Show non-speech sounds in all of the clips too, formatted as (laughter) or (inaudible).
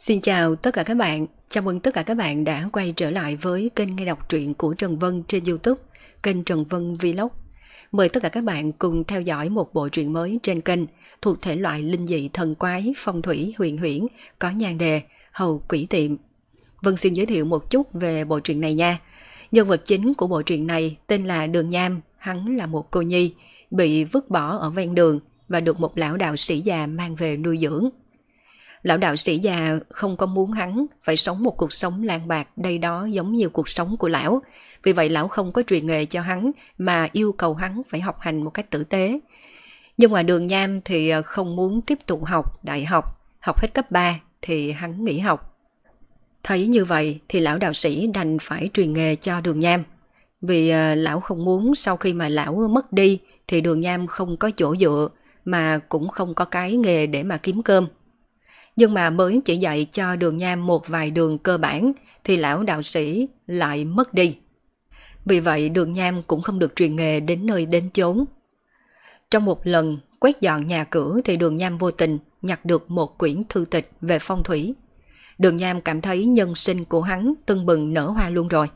Xin chào tất cả các bạn, chào mừng tất cả các bạn đã quay trở lại với kênh nghe đọc truyện của Trần Vân trên Youtube, kênh Trần Vân Vlog. Mời tất cả các bạn cùng theo dõi một bộ truyện mới trên kênh thuộc thể loại linh dị thần quái, phong thủy, huyền huyễn, có nhan đề, hầu quỷ tiệm. Vân xin giới thiệu một chút về bộ truyện này nha. Nhân vật chính của bộ truyện này tên là Đường Nham, hắn là một cô nhi, bị vứt bỏ ở ven đường và được một lão đạo sĩ già mang về nuôi dưỡng. Lão đạo sĩ già không có muốn hắn phải sống một cuộc sống lan bạc đây đó giống như cuộc sống của lão. Vì vậy lão không có truyền nghề cho hắn mà yêu cầu hắn phải học hành một cách tử tế. Nhưng mà đường nham thì ờ, không muốn tiếp tục học đại học, học hết cấp 3 thì hắn nghỉ học. Thấy như vậy thì lão đạo sĩ đành phải truyền nghề cho đường nham. Vì ờ, lão không muốn sau khi mà lão mất đi thì đường nham không có chỗ dựa mà cũng không có cái nghề để mà kiếm cơm. Nhưng mà mới chỉ dạy cho đường nham một vài đường cơ bản thì lão đạo sĩ lại mất đi. Vì vậy đường nham cũng không được truyền nghề đến nơi đến chốn. Trong một lần quét dọn nhà cửa thì đường nham vô tình nhặt được một quyển thư tịch về phong thủy. Đường nham cảm thấy nhân sinh của hắn tưng bừng nở hoa luôn rồi.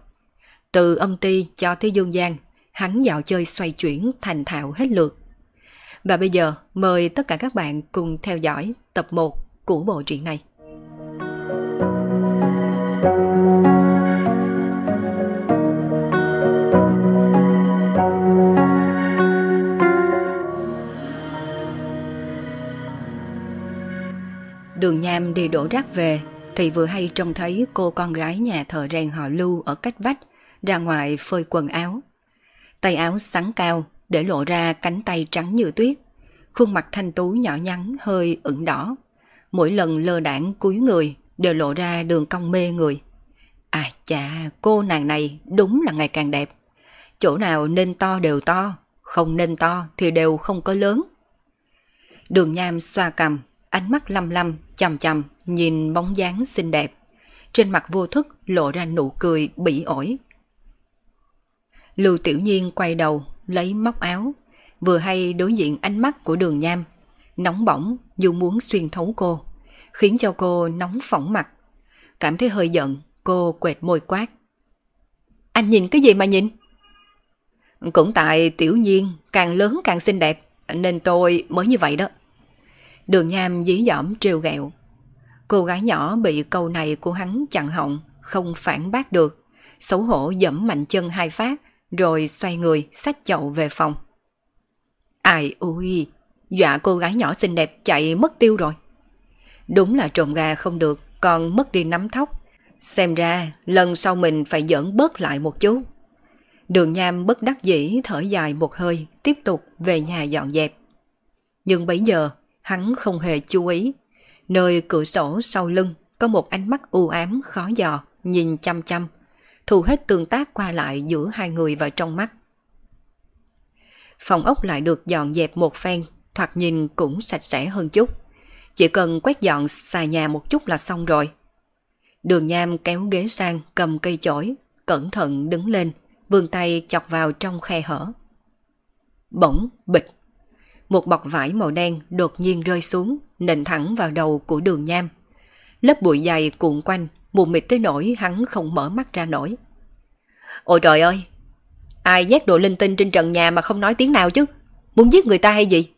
Từ âm ti cho tới dương gian, hắn dạo chơi xoay chuyển thành thạo hết lượt. Và bây giờ mời tất cả các bạn cùng theo dõi tập 1 của bộ truyện này. Đường Nham đi đổ rác về, thì vừa hay trông thấy cô con gái nhà thợ rèn họ Lưu ở cách vách, ra ngoài phơi quần áo. Tay áo sắn cao, để lộ ra cánh tay trắng như tuyết. Khuôn mặt thanh tú nhỏ nhắn, hơi ửng đỏ mỗi lần lơ đảng cúi người đều lộ ra đường cong mê người. À chà, cô nàng này đúng là ngày càng đẹp. Chỗ nào nên to đều to, không nên to thì đều không có lớn. Đường Nham xoa cầm, ánh mắt lăm lăm, chầm chầm, nhìn bóng dáng xinh đẹp. Trên mặt vô thức lộ ra nụ cười bỉ ổi. Lưu Tiểu Nhiên quay đầu, lấy móc áo, vừa hay đối diện ánh mắt của đường Nham nóng bỏng như muốn xuyên thấu cô, khiến cho cô nóng phỏng mặt. Cảm thấy hơi giận, cô quệt môi quát. Anh nhìn cái gì mà nhìn? Cũng tại tiểu nhiên càng lớn càng xinh đẹp, nên tôi mới như vậy đó. Đường Nham dí dỏm trêu ghẹo. Cô gái nhỏ bị câu này của hắn chặn họng, không phản bác được. Xấu hổ dẫm mạnh chân hai phát, rồi xoay người sách chậu về phòng. Ai ui, Dọa cô gái nhỏ xinh đẹp chạy mất tiêu rồi. Đúng là trộm gà không được, còn mất đi nắm thóc. Xem ra lần sau mình phải dẫn bớt lại một chút. Đường Nham bất đắc dĩ thở dài một hơi, tiếp tục về nhà dọn dẹp. Nhưng bấy giờ, hắn không hề chú ý. Nơi cửa sổ sau lưng có một ánh mắt u ám khó dò, nhìn chăm chăm, thu hết tương tác qua lại giữa hai người vào trong mắt. Phòng ốc lại được dọn dẹp một phen, thoạt nhìn cũng sạch sẽ hơn chút. Chỉ cần quét dọn xài nhà một chút là xong rồi. Đường Nham kéo ghế sang cầm cây chổi, cẩn thận đứng lên, vươn tay chọc vào trong khe hở. Bỗng, bịch. Một bọc vải màu đen đột nhiên rơi xuống, nện thẳng vào đầu của đường Nham. Lớp bụi dày cuộn quanh, mù mịt tới nỗi hắn không mở mắt ra nổi. Ôi trời ơi! Ai nhét đồ linh tinh trên trần nhà mà không nói tiếng nào chứ? Muốn giết người ta hay gì?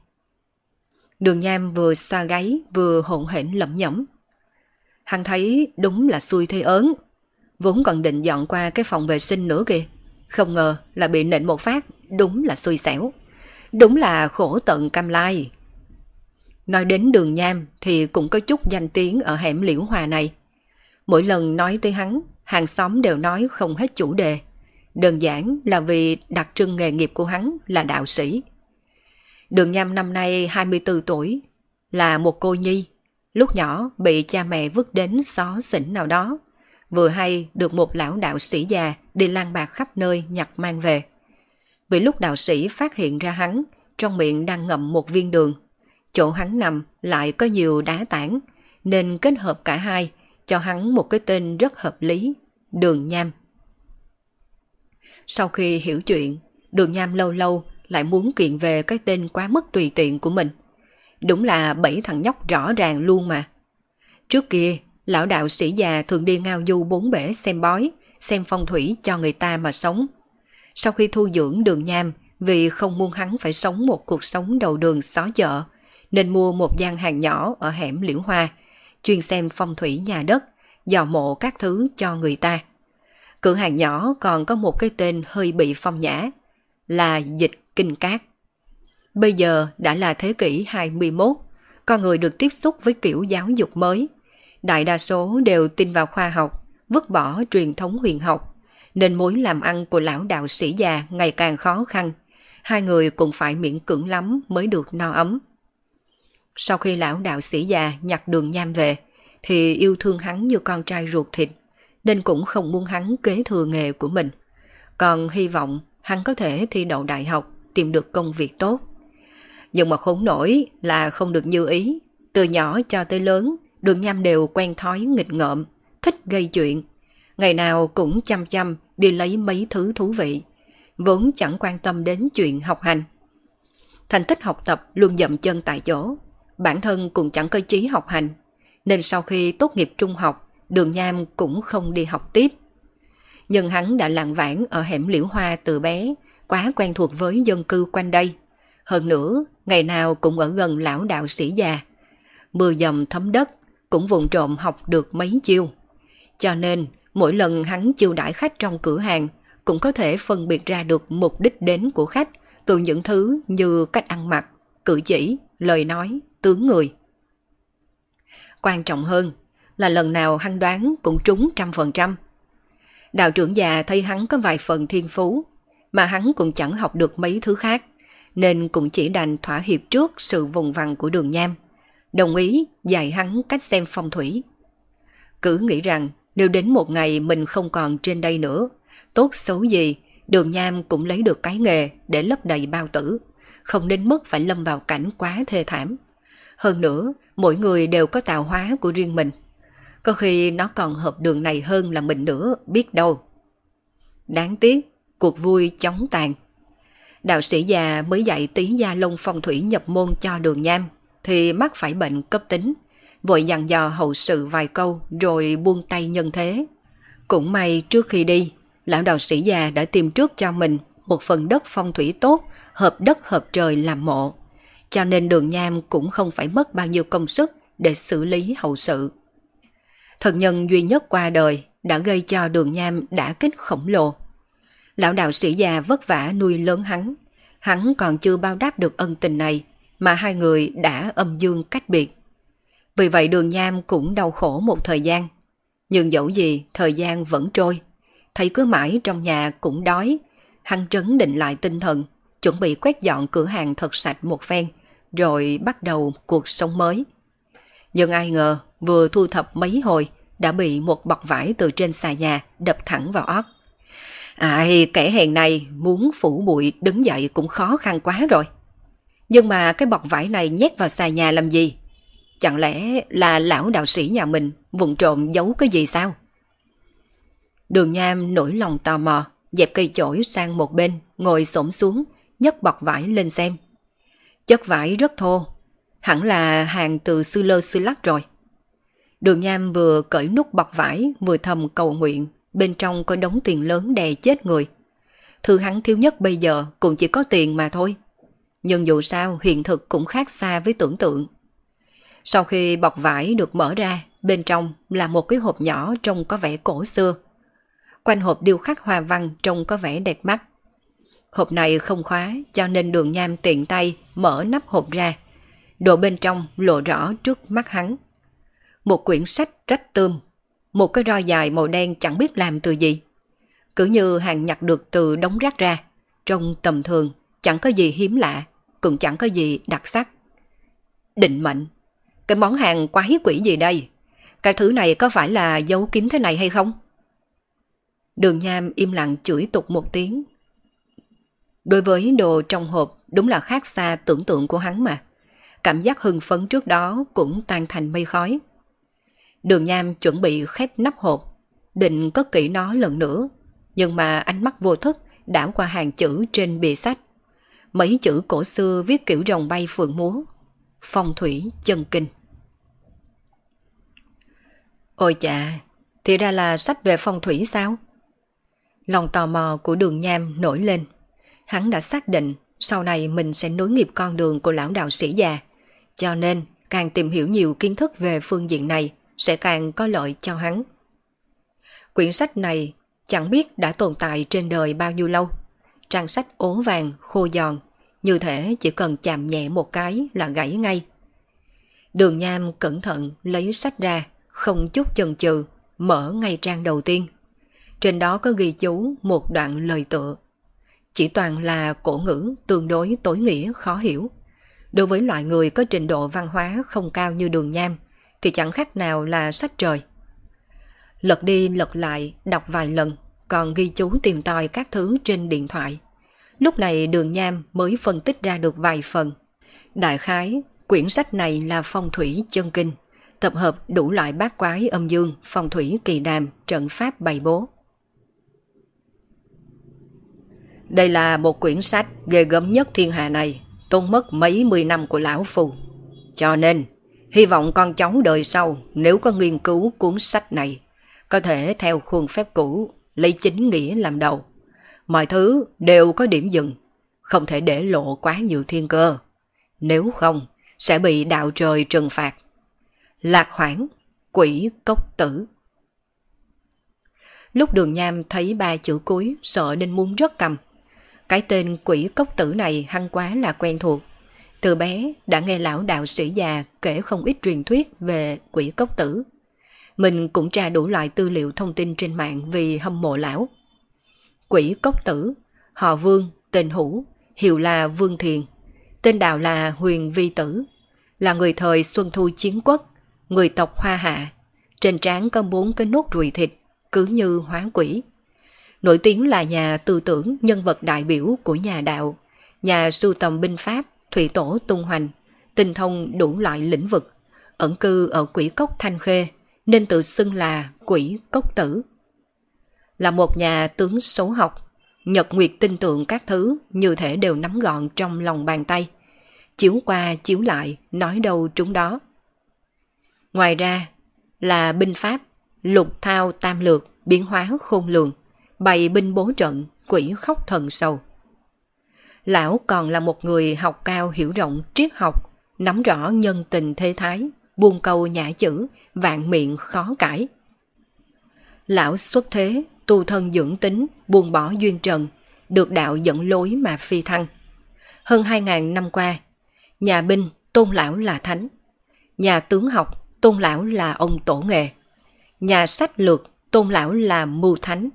Đường Nham vừa xoa gáy vừa hỗn hển lẩm nhẩm. Hắn thấy đúng là xui thế ớn. Vốn còn định dọn qua cái phòng vệ sinh nữa kìa. Không ngờ là bị nện một phát, đúng là xui xẻo. Đúng là khổ tận cam lai. Nói đến đường Nham thì cũng có chút danh tiếng ở hẻm liễu hòa này. Mỗi lần nói tới hắn, hàng xóm đều nói không hết chủ đề. Đơn giản là vì đặc trưng nghề nghiệp của hắn là đạo sĩ. Đường Nham năm nay 24 tuổi, là một cô nhi. Lúc nhỏ bị cha mẹ vứt đến xó xỉnh nào đó. Vừa hay được một lão đạo sĩ già đi lang bạc khắp nơi nhặt mang về. Vì lúc đạo sĩ phát hiện ra hắn, trong miệng đang ngậm một viên đường. Chỗ hắn nằm lại có nhiều đá tảng, nên kết hợp cả hai cho hắn một cái tên rất hợp lý, Đường Nham. Sau khi hiểu chuyện, Đường Nham lâu lâu lại muốn kiện về cái tên quá mức tùy tiện của mình. Đúng là bảy thằng nhóc rõ ràng luôn mà. Trước kia, lão đạo sĩ già thường đi ngao du bốn bể xem bói, xem phong thủy cho người ta mà sống. Sau khi thu dưỡng đường nham, vì không muốn hắn phải sống một cuộc sống đầu đường xó chợ, nên mua một gian hàng nhỏ ở hẻm Liễu Hoa, chuyên xem phong thủy nhà đất, dò mộ các thứ cho người ta. Cửa hàng nhỏ còn có một cái tên hơi bị phong nhã, là Dịch Kinh Cát. Bây giờ đã là thế kỷ 21, con người được tiếp xúc với kiểu giáo dục mới. Đại đa số đều tin vào khoa học, vứt bỏ truyền thống huyền học, nên mối làm ăn của lão đạo sĩ già ngày càng khó khăn. Hai người cũng phải miễn cưỡng lắm mới được no ấm. Sau khi lão đạo sĩ già nhặt đường nham về, thì yêu thương hắn như con trai ruột thịt, nên cũng không muốn hắn kế thừa nghề của mình. Còn hy vọng hắn có thể thi đậu đại học, tìm được công việc tốt. Nhưng mà khốn nổi là không được như ý. Từ nhỏ cho tới lớn, đường nham đều quen thói nghịch ngợm, thích gây chuyện. Ngày nào cũng chăm chăm đi lấy mấy thứ thú vị, vốn chẳng quan tâm đến chuyện học hành. Thành tích học tập luôn dậm chân tại chỗ, bản thân cũng chẳng cơ chí học hành, nên sau khi tốt nghiệp trung học, đường nham cũng không đi học tiếp. Nhưng hắn đã lạng vãng ở hẻm liễu hoa từ bé, quá quen thuộc với dân cư quanh đây. Hơn nữa, ngày nào cũng ở gần lão đạo sĩ già. Mưa dầm thấm đất, cũng vụn trộm học được mấy chiêu. Cho nên, mỗi lần hắn chiêu đãi khách trong cửa hàng, cũng có thể phân biệt ra được mục đích đến của khách từ những thứ như cách ăn mặc, cử chỉ, lời nói, tướng người. Quan trọng hơn là lần nào hắn đoán cũng trúng trăm phần trăm. Đạo trưởng già thấy hắn có vài phần thiên phú, mà hắn cũng chẳng học được mấy thứ khác, nên cũng chỉ đành thỏa hiệp trước sự vùng vằng của đường nham. Đồng ý dạy hắn cách xem phong thủy. Cứ nghĩ rằng nếu đến một ngày mình không còn trên đây nữa, tốt xấu gì, đường nham cũng lấy được cái nghề để lấp đầy bao tử, không đến mức phải lâm vào cảnh quá thê thảm. Hơn nữa, mỗi người đều có tạo hóa của riêng mình. Có khi nó còn hợp đường này hơn là mình nữa, biết đâu. Đáng tiếc, cuộc vui chóng tàn. Đạo sĩ già mới dạy tí gia lông phong thủy nhập môn cho đường nham, thì mắc phải bệnh cấp tính. Vội dặn dò hậu sự vài câu rồi buông tay nhân thế. Cũng may trước khi đi, lão đạo sĩ già đã tìm trước cho mình một phần đất phong thủy tốt, hợp đất hợp trời làm mộ. Cho nên đường nham cũng không phải mất bao nhiêu công sức để xử lý hậu sự. Thần nhân duy nhất qua đời đã gây cho đường nham đã kích khổng lồ. Lão đạo sĩ già vất vả nuôi lớn hắn. Hắn còn chưa bao đáp được ân tình này mà hai người đã âm dương cách biệt. Vì vậy đường nham cũng đau khổ một thời gian. Nhưng dẫu gì thời gian vẫn trôi. Thấy cứ mãi trong nhà cũng đói. Hắn trấn định lại tinh thần, chuẩn bị quét dọn cửa hàng thật sạch một phen, rồi bắt đầu cuộc sống mới. Nhưng ai ngờ vừa thu thập mấy hồi đã bị một bọc vải từ trên xà nhà đập thẳng vào óc. À, Ai, kẻ hèn này muốn phủ bụi đứng dậy cũng khó khăn quá rồi. Nhưng mà cái bọc vải này nhét vào xà nhà làm gì? Chẳng lẽ là lão đạo sĩ nhà mình vụng trộm giấu cái gì sao? Đường Nham nổi lòng tò mò, dẹp cây chổi sang một bên, ngồi xổm xuống, nhấc bọc vải lên xem. Chất vải rất thô, hẳn là hàng từ sư lơ sư lắc rồi. Đường Nham vừa cởi nút bọc vải, vừa thầm cầu nguyện, bên trong có đống tiền lớn đè chết người. Thứ hắn thiếu nhất bây giờ cũng chỉ có tiền mà thôi. Nhưng dù sao hiện thực cũng khác xa với tưởng tượng. Sau khi bọc vải được mở ra, bên trong là một cái hộp nhỏ trông có vẻ cổ xưa. Quanh hộp điêu khắc hoa văn trông có vẻ đẹp mắt. Hộp này không khóa cho nên đường nham tiện tay mở nắp hộp ra. Đồ bên trong lộ rõ trước mắt hắn. Một quyển sách rách tươm, một cái roi dài màu đen chẳng biết làm từ gì. Cứ như hàng nhặt được từ đống rác ra, trong tầm thường, chẳng có gì hiếm lạ, cũng chẳng có gì đặc sắc. Định mệnh, cái món hàng quái quỷ gì đây? Cái thứ này có phải là dấu kín thế này hay không? Đường Nham im lặng chửi tục một tiếng. Đối với đồ trong hộp đúng là khác xa tưởng tượng của hắn mà. Cảm giác hưng phấn trước đó cũng tan thành mây khói. Đường Nham chuẩn bị khép nắp hộp, định cất kỹ nó lần nữa. Nhưng mà ánh mắt vô thức đảo qua hàng chữ trên bìa sách. Mấy chữ cổ xưa viết kiểu rồng bay phượng múa. Phong thủy chân kinh. Ôi chà, thì ra là sách về phong thủy sao? Lòng tò mò của đường nham nổi lên. Hắn đã xác định sau này mình sẽ nối nghiệp con đường của lão đạo sĩ già. Cho nên, càng tìm hiểu nhiều kiến thức về phương diện này sẽ càng có lợi cho hắn. Quyển sách này chẳng biết đã tồn tại trên đời bao nhiêu lâu. Trang sách ố vàng, khô giòn, như thể chỉ cần chạm nhẹ một cái là gãy ngay. Đường Nham cẩn thận lấy sách ra, không chút chần chừ, mở ngay trang đầu tiên. Trên đó có ghi chú một đoạn lời tựa. Chỉ toàn là cổ ngữ tương đối tối nghĩa khó hiểu. Đối với loại người có trình độ văn hóa không cao như đường nham, thì chẳng khác nào là sách trời. Lật đi lật lại, đọc vài lần, còn ghi chú tìm tòi các thứ trên điện thoại. Lúc này đường nham mới phân tích ra được vài phần. Đại khái, quyển sách này là phong thủy chân kinh, tập hợp đủ loại bát quái âm dương, phong thủy kỳ đàm, trận pháp bày bố. Đây là một quyển sách ghê gớm nhất thiên hạ này, tốn mất mấy mươi năm của lão phù. Cho nên, hy vọng con cháu đời sau nếu có nghiên cứu cuốn sách này, có thể theo khuôn phép cũ, lấy chính nghĩa làm đầu. Mọi thứ đều có điểm dừng, không thể để lộ quá nhiều thiên cơ. Nếu không, sẽ bị đạo trời trừng phạt. Lạc khoản, quỷ cốc tử. Lúc đường nham thấy ba chữ cuối sợ nên muốn rất cầm. Cái tên quỷ cốc tử này hăng quá là quen thuộc. Từ bé đã nghe lão đạo sĩ già kể không ít truyền thuyết về quỷ cốc tử. Mình cũng tra đủ loại tư liệu thông tin trên mạng vì hâm mộ lão. Quỷ cốc tử, họ vương, tên hữu, hiệu là Vương Thiền. Tên đạo là Huyền Vi Tử, là người thời Xuân Thu Chiến Quốc, người tộc Hoa Hạ. Trên trán có bốn cái nốt ruồi thịt, cứ như hóa quỷ nổi tiếng là nhà tư tưởng nhân vật đại biểu của nhà đạo, nhà sưu tầm binh pháp, thủy tổ tung hoành, tinh thông đủ loại lĩnh vực, ẩn cư ở quỷ cốc Thanh Khê, nên tự xưng là quỷ cốc tử. Là một nhà tướng số học, Nhật Nguyệt tin tượng các thứ như thể đều nắm gọn trong lòng bàn tay. Chiếu qua chiếu lại, nói đâu trúng đó. Ngoài ra là binh pháp, lục thao tam lược, biến hóa khôn lường – bày binh bố trận, quỷ khóc thần sầu. Lão còn là một người học cao hiểu rộng triết học, nắm rõ nhân tình thế thái, buông câu nhã chữ, vạn miệng khó cãi. Lão xuất thế, tu thân dưỡng tính, buông bỏ duyên trần, được đạo dẫn lối mà phi thăng. Hơn hai ngàn năm qua, nhà binh tôn lão là thánh, nhà tướng học tôn lão là ông tổ nghề, nhà sách lược tôn lão là mưu thánh,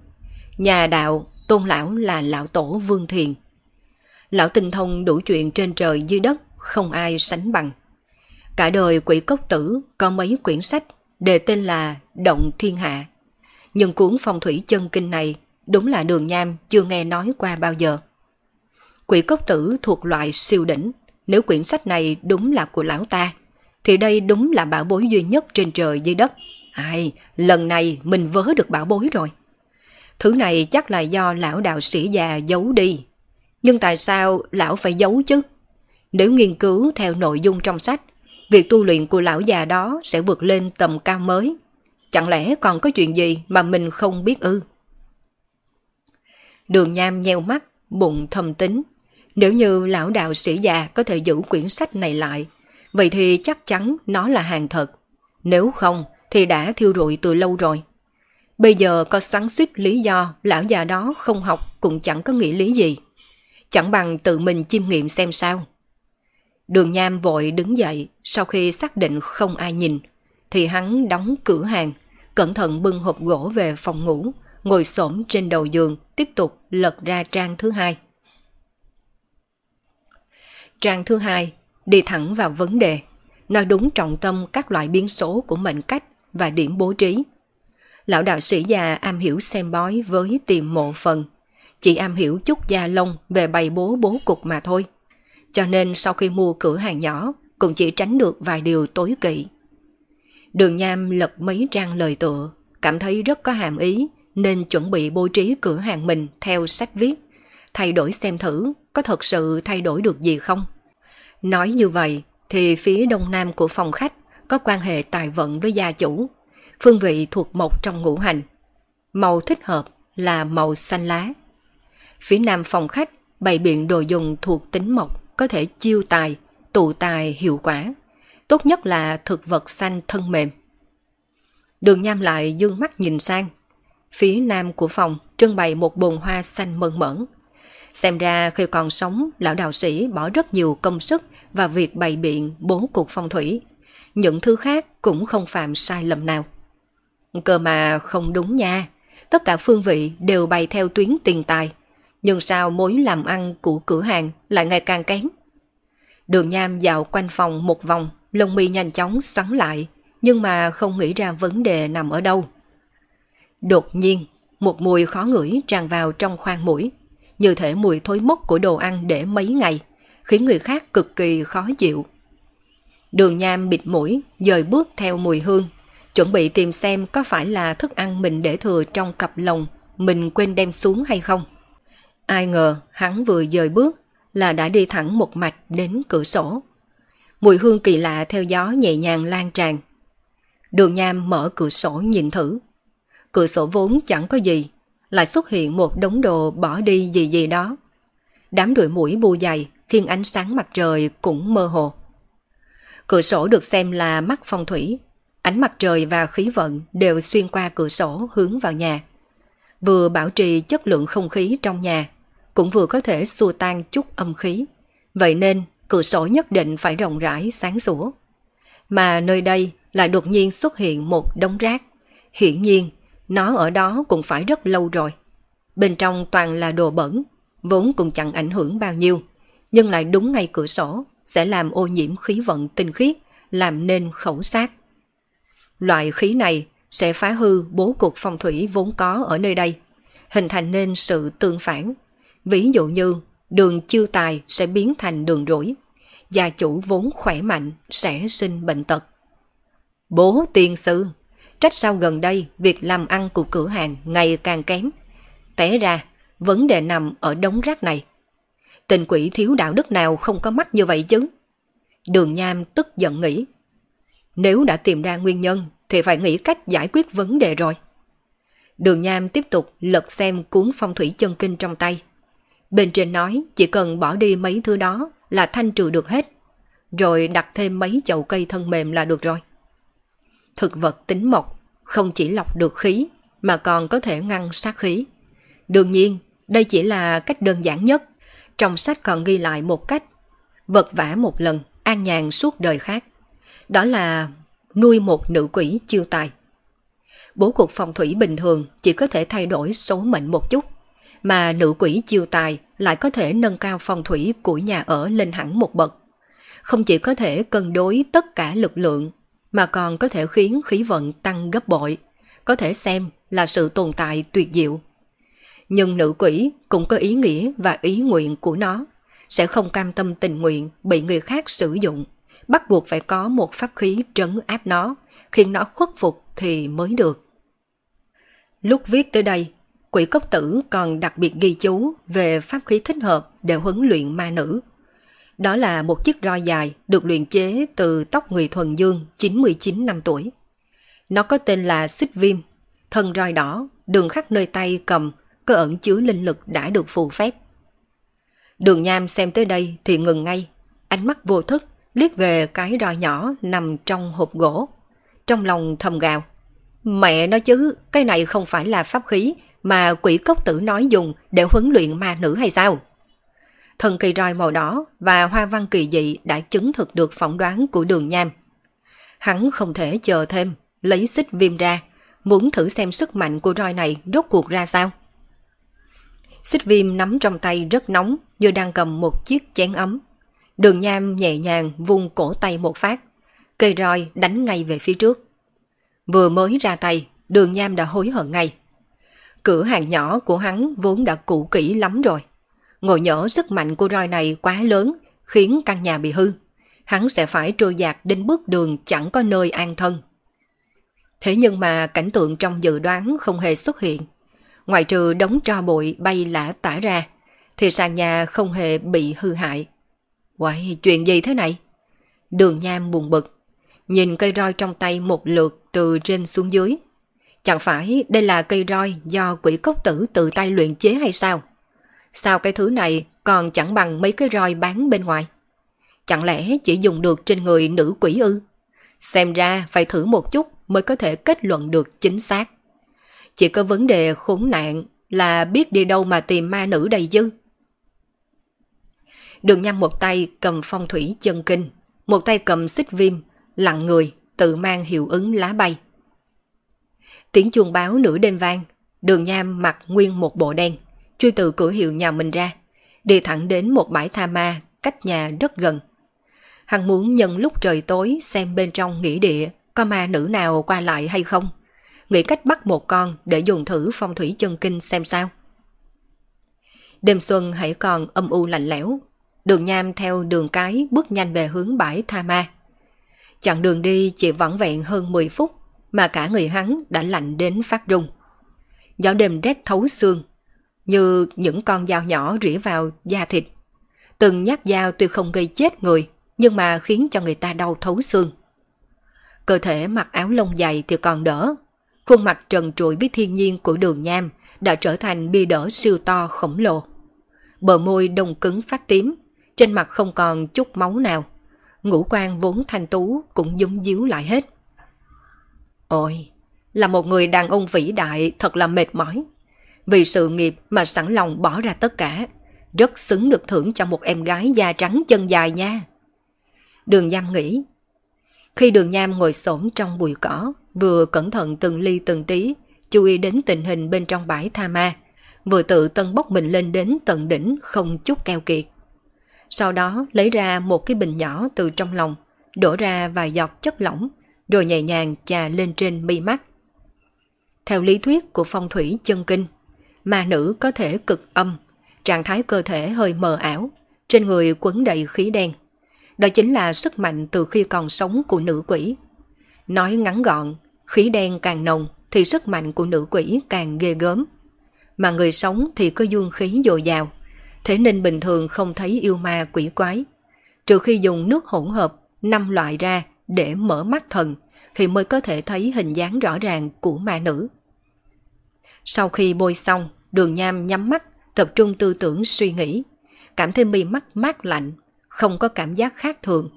Nhà đạo, tôn lão là lão tổ Vương Thiền. Lão tinh thông đủ chuyện trên trời dưới đất, không ai sánh bằng. Cả đời quỷ cốc tử có mấy quyển sách đề tên là Động Thiên Hạ. Nhưng cuốn phong thủy chân kinh này đúng là đường nham chưa nghe nói qua bao giờ. Quỷ cốc tử thuộc loại siêu đỉnh, nếu quyển sách này đúng là của lão ta, thì đây đúng là bảo bối duy nhất trên trời dưới đất. Ai, lần này mình vớ được bảo bối rồi. Thứ này chắc là do lão đạo sĩ già giấu đi. Nhưng tại sao lão phải giấu chứ? Nếu nghiên cứu theo nội dung trong sách, việc tu luyện của lão già đó sẽ vượt lên tầm cao mới. Chẳng lẽ còn có chuyện gì mà mình không biết ư? Đường Nham nheo mắt, bụng thầm tính. Nếu như lão đạo sĩ già có thể giữ quyển sách này lại, vậy thì chắc chắn nó là hàng thật. Nếu không, thì đã thiêu rụi từ lâu rồi. Bây giờ có xoắn suýt lý do lão già đó không học cũng chẳng có nghĩa lý gì. Chẳng bằng tự mình chiêm nghiệm xem sao. Đường Nham vội đứng dậy sau khi xác định không ai nhìn, thì hắn đóng cửa hàng, cẩn thận bưng hộp gỗ về phòng ngủ, ngồi xổm trên đầu giường tiếp tục lật ra trang thứ hai. Trang thứ hai đi thẳng vào vấn đề, nói đúng trọng tâm các loại biến số của mệnh cách và điểm bố trí lão đạo sĩ già am hiểu xem bói với tìm mộ phần, chỉ am hiểu chút da lông về bày bố bố cục mà thôi. Cho nên sau khi mua cửa hàng nhỏ, cũng chỉ tránh được vài điều tối kỵ. Đường Nham lật mấy trang lời tựa, cảm thấy rất có hàm ý, nên chuẩn bị bố trí cửa hàng mình theo sách viết, thay đổi xem thử có thật sự thay đổi được gì không. Nói như vậy thì phía đông nam của phòng khách có quan hệ tài vận với gia chủ, phương vị thuộc một trong ngũ hành. Màu thích hợp là màu xanh lá. Phía nam phòng khách bày biện đồ dùng thuộc tính mộc có thể chiêu tài, tụ tài hiệu quả. Tốt nhất là thực vật xanh thân mềm. Đường Nham lại dương mắt nhìn sang. Phía nam của phòng trưng bày một bồn hoa xanh mơn mởn. Xem ra khi còn sống, lão đạo sĩ bỏ rất nhiều công sức và việc bày biện bố cục phong thủy. Những thứ khác cũng không phạm sai lầm nào. Cơ mà không đúng nha. Tất cả phương vị đều bày theo tuyến tiền tài. Nhưng sao mối làm ăn của cửa hàng lại ngày càng kém? Đường Nham dạo quanh phòng một vòng, lông mi nhanh chóng xoắn lại, nhưng mà không nghĩ ra vấn đề nằm ở đâu. Đột nhiên, một mùi khó ngửi tràn vào trong khoang mũi, như thể mùi thối mốc của đồ ăn để mấy ngày, khiến người khác cực kỳ khó chịu. Đường Nham bịt mũi, dời bước theo mùi hương, chuẩn bị tìm xem có phải là thức ăn mình để thừa trong cặp lồng mình quên đem xuống hay không. Ai ngờ hắn vừa dời bước là đã đi thẳng một mạch đến cửa sổ. Mùi hương kỳ lạ theo gió nhẹ nhàng lan tràn. Đường Nham mở cửa sổ nhìn thử. Cửa sổ vốn chẳng có gì, lại xuất hiện một đống đồ bỏ đi gì gì đó. Đám đuổi mũi bu dày khiến ánh sáng mặt trời cũng mơ hồ. Cửa sổ được xem là mắt phong thủy. Ánh mặt trời và khí vận đều xuyên qua cửa sổ hướng vào nhà. Vừa bảo trì chất lượng không khí trong nhà, cũng vừa có thể xua tan chút âm khí. Vậy nên cửa sổ nhất định phải rộng rãi sáng sủa. Mà nơi đây lại đột nhiên xuất hiện một đống rác. Hiển nhiên, nó ở đó cũng phải rất lâu rồi. Bên trong toàn là đồ bẩn, vốn cũng chẳng ảnh hưởng bao nhiêu, nhưng lại đúng ngay cửa sổ, sẽ làm ô nhiễm khí vận tinh khiết, làm nên khẩu sát. Loại khí này sẽ phá hư bố cục phong thủy vốn có ở nơi đây, hình thành nên sự tương phản. Ví dụ như đường chiêu tài sẽ biến thành đường rủi, gia chủ vốn khỏe mạnh sẽ sinh bệnh tật. Bố tiên sư, trách sao gần đây việc làm ăn của cửa hàng ngày càng kém. Té ra, vấn đề nằm ở đống rác này. Tình quỷ thiếu đạo đức nào không có mắt như vậy chứ? Đường Nham tức giận nghĩ. Nếu đã tìm ra nguyên nhân thì phải nghĩ cách giải quyết vấn đề rồi. Đường Nham tiếp tục lật xem cuốn phong thủy chân kinh trong tay. Bên trên nói chỉ cần bỏ đi mấy thứ đó là thanh trừ được hết. Rồi đặt thêm mấy chậu cây thân mềm là được rồi. Thực vật tính mộc không chỉ lọc được khí mà còn có thể ngăn sát khí. Đương nhiên, đây chỉ là cách đơn giản nhất. Trong sách còn ghi lại một cách vật vả một lần, an nhàn suốt đời khác. Đó là nuôi một nữ quỷ chiêu tài. Bố cục phong thủy bình thường chỉ có thể thay đổi số mệnh một chút, mà nữ quỷ chiêu tài lại có thể nâng cao phong thủy của nhà ở lên hẳn một bậc. Không chỉ có thể cân đối tất cả lực lượng, mà còn có thể khiến khí vận tăng gấp bội, có thể xem là sự tồn tại tuyệt diệu. Nhưng nữ quỷ cũng có ý nghĩa và ý nguyện của nó, sẽ không cam tâm tình nguyện bị người khác sử dụng, bắt buộc phải có một pháp khí trấn áp nó, khiến nó khuất phục thì mới được. Lúc viết tới đây, quỷ cốc tử còn đặc biệt ghi chú về pháp khí thích hợp để huấn luyện ma nữ. Đó là một chiếc roi dài được luyện chế từ tóc người thuần dương 99 năm tuổi. Nó có tên là xích viêm, thân roi đỏ, đường khắc nơi tay cầm, cơ ẩn chứa linh lực đã được phù phép. Đường Nham xem tới đây thì ngừng ngay, ánh mắt vô thức liếc về cái roi nhỏ nằm trong hộp gỗ. Trong lòng thầm gào. Mẹ nói chứ, cái này không phải là pháp khí mà quỷ cốc tử nói dùng để huấn luyện ma nữ hay sao? Thần kỳ roi màu đỏ và hoa văn kỳ dị đã chứng thực được phỏng đoán của đường nham. Hắn không thể chờ thêm, lấy xích viêm ra, muốn thử xem sức mạnh của roi này rốt cuộc ra sao. Xích viêm nắm trong tay rất nóng, như đang cầm một chiếc chén ấm. Đường nham nhẹ nhàng vung cổ tay một phát, cây roi đánh ngay về phía trước. Vừa mới ra tay, đường nham đã hối hận ngay. Cửa hàng nhỏ của hắn vốn đã cũ kỹ lắm rồi. Ngồi nhỡ sức mạnh của roi này quá lớn, khiến căn nhà bị hư. Hắn sẽ phải trôi dạt đến bước đường chẳng có nơi an thân. Thế nhưng mà cảnh tượng trong dự đoán không hề xuất hiện. Ngoài trừ đống tro bụi bay lả tả ra, thì sàn nhà không hề bị hư hại. Quậy, chuyện gì thế này? Đường Nham buồn bực. nhìn cây roi trong tay một lượt từ trên xuống dưới. Chẳng phải đây là cây roi do quỷ cốc tử tự tay luyện chế hay sao? Sao cái thứ này còn chẳng bằng mấy cái roi bán bên ngoài? Chẳng lẽ chỉ dùng được trên người nữ quỷ ư? Xem ra phải thử một chút mới có thể kết luận được chính xác. Chỉ có vấn đề khốn nạn là biết đi đâu mà tìm ma nữ đầy dư. Đường nhăm một tay cầm phong thủy chân kinh, một tay cầm xích viêm, lặng người, tự mang hiệu ứng lá bay. Tiếng chuông báo nửa đêm vang, đường nham mặc nguyên một bộ đen, chui từ cửa hiệu nhà mình ra, đi thẳng đến một bãi tha ma cách nhà rất gần. Hắn muốn nhân lúc trời tối xem bên trong nghỉ địa có ma nữ nào qua lại hay không. Nghĩ cách bắt một con để dùng thử phong thủy chân kinh xem sao. Đêm xuân hãy còn âm u lạnh lẽo. Đường nham theo đường cái bước nhanh về hướng bãi Tha Ma. Chặng đường đi chỉ vỏn vẹn hơn 10 phút mà cả người hắn đã lạnh đến phát rung. Gió đêm rét thấu xương, như những con dao nhỏ rỉ vào da thịt. Từng nhát dao tuy không gây chết người, nhưng mà khiến cho người ta đau thấu xương. Cơ thể mặc áo lông dày thì còn đỡ. Khuôn mặt trần trụi với thiên nhiên của đường nham đã trở thành bia đỡ siêu to khổng lồ. Bờ môi đông cứng phát tím, trên mặt không còn chút máu nào. Ngũ quan vốn thanh tú cũng giống díu lại hết. Ôi, là một người đàn ông vĩ đại thật là mệt mỏi. Vì sự nghiệp mà sẵn lòng bỏ ra tất cả, rất xứng được thưởng cho một em gái da trắng chân dài nha. Đường Nham nghĩ. Khi đường Nham ngồi xổm trong bụi cỏ, vừa cẩn thận từng ly từng tí, chú ý đến tình hình bên trong bãi tha ma, vừa tự tân bốc mình lên đến tận đỉnh không chút keo kiệt. Sau đó lấy ra một cái bình nhỏ từ trong lòng, đổ ra vài giọt chất lỏng, rồi nhẹ nhàng chà lên trên mi mắt. Theo lý thuyết của phong thủy chân kinh, ma nữ có thể cực âm, trạng thái cơ thể hơi mờ ảo, trên người quấn đầy khí đen. Đó chính là sức mạnh từ khi còn sống của nữ quỷ. Nói ngắn gọn, khí đen càng nồng thì sức mạnh của nữ quỷ càng ghê gớm. Mà người sống thì có dương khí dồi dào, thế nên bình thường không thấy yêu ma quỷ quái. Trừ khi dùng nước hỗn hợp, năm loại ra để mở mắt thần thì mới có thể thấy hình dáng rõ ràng của ma nữ. Sau khi bôi xong, đường nham nhắm mắt, tập trung tư tưởng suy nghĩ. Cảm thấy mi mắt mát lạnh, không có cảm giác khác thường.